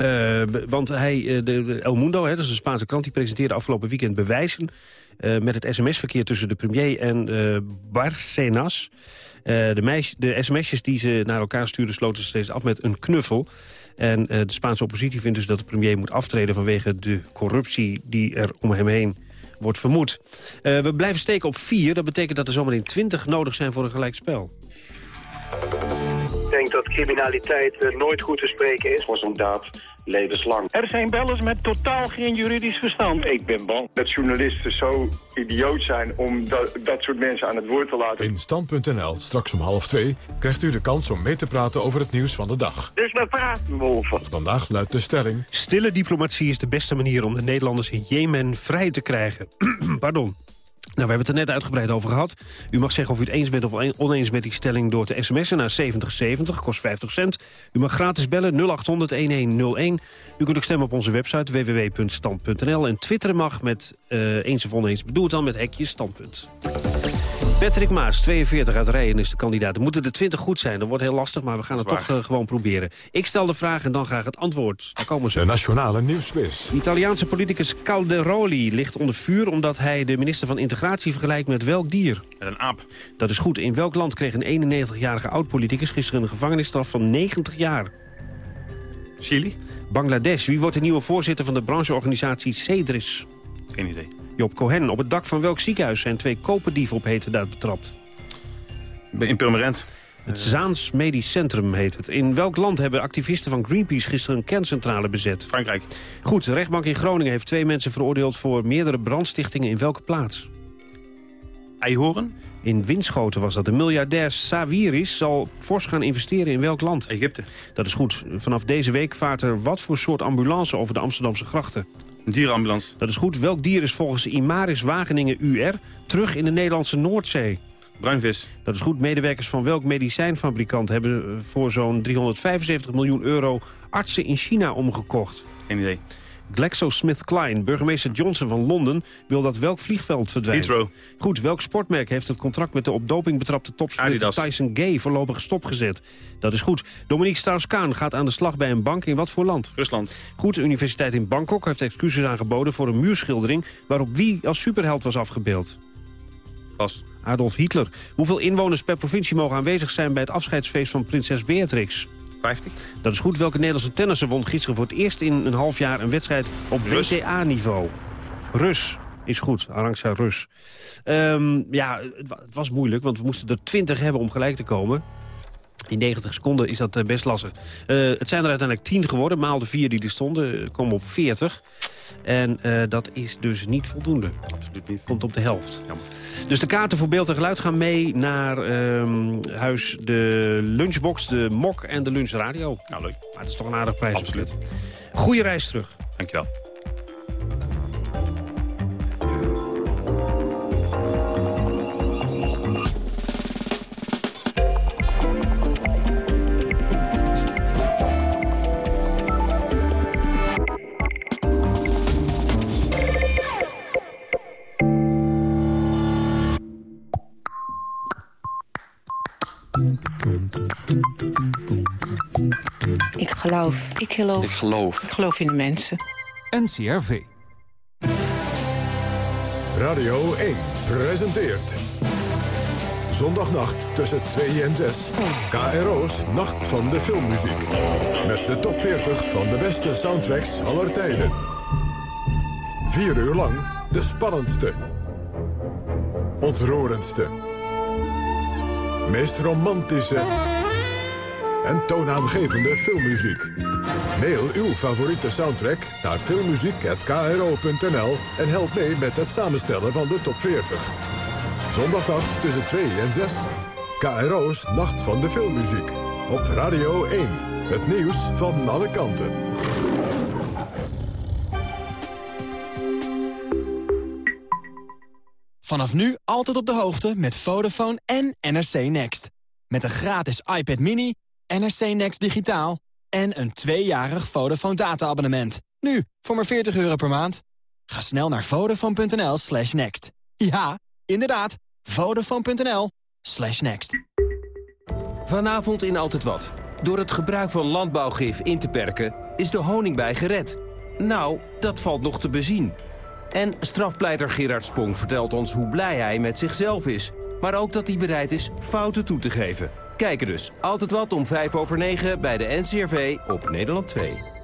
Eh, want hij, eh, de, El Mundo, hè, dat is een Spaanse krant... die presenteerde afgelopen weekend bewijzen... eh, met het sms-verkeer tussen de premier en Barcenas. De, de sms'jes die ze naar elkaar sturen sloten ze steeds af met een knuffel. En de Spaanse oppositie vindt dus dat de premier moet aftreden... vanwege de corruptie die er om hem heen wordt vermoed. We blijven steken op vier. Dat betekent dat er zometeen 20 nodig zijn voor een gelijkspel. Ik dat criminaliteit eh, nooit goed te spreken is. Was een daad levenslang. Er zijn bellers met totaal geen juridisch verstand. Ik ben bang dat journalisten zo idioot zijn om dat, dat soort mensen aan het woord te laten. In Stand.nl, straks om half twee, krijgt u de kans om mee te praten over het nieuws van de dag. Dus we praten wolven. Vandaag luidt de stelling... Stille diplomatie is de beste manier om de Nederlanders in Jemen vrij te krijgen. Pardon. Nou, we hebben het er net uitgebreid over gehad. U mag zeggen of u het eens bent of oneens met die stelling door te sms'en naar 7070, kost 50 cent. U mag gratis bellen 0800-1101. U kunt ook stemmen op onze website www.stand.nl. En twitteren mag met eh, eens of oneens. Bedoel het dan met hekje standpunt. Patrick Maas, 42 uit Rijen, is de kandidaat. Er moeten er 20 goed zijn, dat wordt heel lastig, maar we gaan het toch eh, gewoon proberen. Ik stel de vraag en dan graag het antwoord. Daar komen ze. De Nationale Nieuwsquiz. De Italiaanse politicus Calderoli ligt onder vuur... omdat hij de minister van Integratie vergelijkt met welk dier? Met een aap. Dat is goed. In welk land kreeg een 91-jarige oud-politicus... gisteren een gevangenisstraf van 90 jaar? Chili? Bangladesh. Wie wordt de nieuwe voorzitter van de brancheorganisatie CEDRIS? Geen idee. Job Cohen. Op het dak van welk ziekenhuis zijn twee koperdieven op hete daad betrapt? In Purmerend. Het Zaans Medisch Centrum heet het. In welk land hebben activisten van Greenpeace gisteren een kerncentrale bezet? Frankrijk. Goed, de rechtbank in Groningen heeft twee mensen veroordeeld... voor meerdere brandstichtingen in welke plaats? Eihoorn? In Winschoten was dat. De miljardair Sawiris zal fors gaan investeren in welk land? Egypte. Dat is goed. Vanaf deze week vaart er wat voor soort ambulance over de Amsterdamse grachten? Een dierenambulance. Dat is goed. Welk dier is volgens Imaris Wageningen UR terug in de Nederlandse Noordzee? Bruinvis. Dat is goed. Medewerkers van welk medicijnfabrikant hebben eh, voor zo'n 375 miljoen euro artsen in China omgekocht? Geen idee. GlaxoSmithKline. Burgemeester Johnson van Londen wil dat welk vliegveld verdwijnt. Heathrow. Goed, welk sportmerk heeft het contract met de op doping betrapte Adidas. Tyson Gay voorlopig stopgezet? Dat is goed. Dominique Strauss-Kaan gaat aan de slag bij een bank in wat voor land? Rusland. Goed, de universiteit in Bangkok heeft excuses aangeboden voor een muurschildering waarop wie als superheld was afgebeeld. Pas. Adolf Hitler. Hoeveel inwoners per provincie mogen aanwezig zijn bij het afscheidsfeest van prinses Beatrix? 50. Dat is goed. Welke Nederlandse tennisser won gisteren voor het eerst in een half jaar een wedstrijd op. WTA-niveau? Rus is goed. Arantxa Rus. Ehm, ja, het was moeilijk, want we moesten er 20 hebben om gelijk te komen. In 90 seconden is dat eh, best lastig. Eh, het zijn er uiteindelijk 10 geworden. Maal de vier die er stonden, eh, komen op 40. En eh, dat is dus niet voldoende. Absoluut niet. Komt op de helft. Dus de kaarten voor beeld en geluid gaan mee naar ehm, huis de lunchbox, de mok en de lunchradio. Nou, leuk. Maar het is toch een aardig prijs. Absoluut. Goeie reis terug. Dankjewel. Geloof. Ik geloof. Ik geloof. Ik geloof in de mensen. NCRV. Radio 1 presenteert. Zondagnacht tussen 2 en 6. KRO's Nacht van de Filmmuziek. Met de top 40 van de beste soundtracks aller tijden. Vier uur lang de spannendste. Ontroerendste. Meest romantische. En toonaangevende filmmuziek. Mail uw favoriete soundtrack naar filmmuziek.kro.nl en help mee met het samenstellen van de top 40. Zondagnacht tussen 2 en 6. KRO's Nacht van de Filmmuziek. Op Radio 1. Het nieuws van alle kanten. Vanaf nu altijd op de hoogte met Vodafone en NRC Next. Met een gratis iPad mini, NRC Next digitaal... en een tweejarig Vodafone data-abonnement. Nu, voor maar 40 euro per maand. Ga snel naar vodafone.nl slash next. Ja, inderdaad, vodafone.nl slash next. Vanavond in Altijd Wat. Door het gebruik van landbouwgif in te perken is de honingbij gered. Nou, dat valt nog te bezien. En strafpleiter Gerard Spong vertelt ons hoe blij hij met zichzelf is. Maar ook dat hij bereid is fouten toe te geven. Kijken dus. Altijd wat om 5 over 9 bij de NCRV op Nederland 2.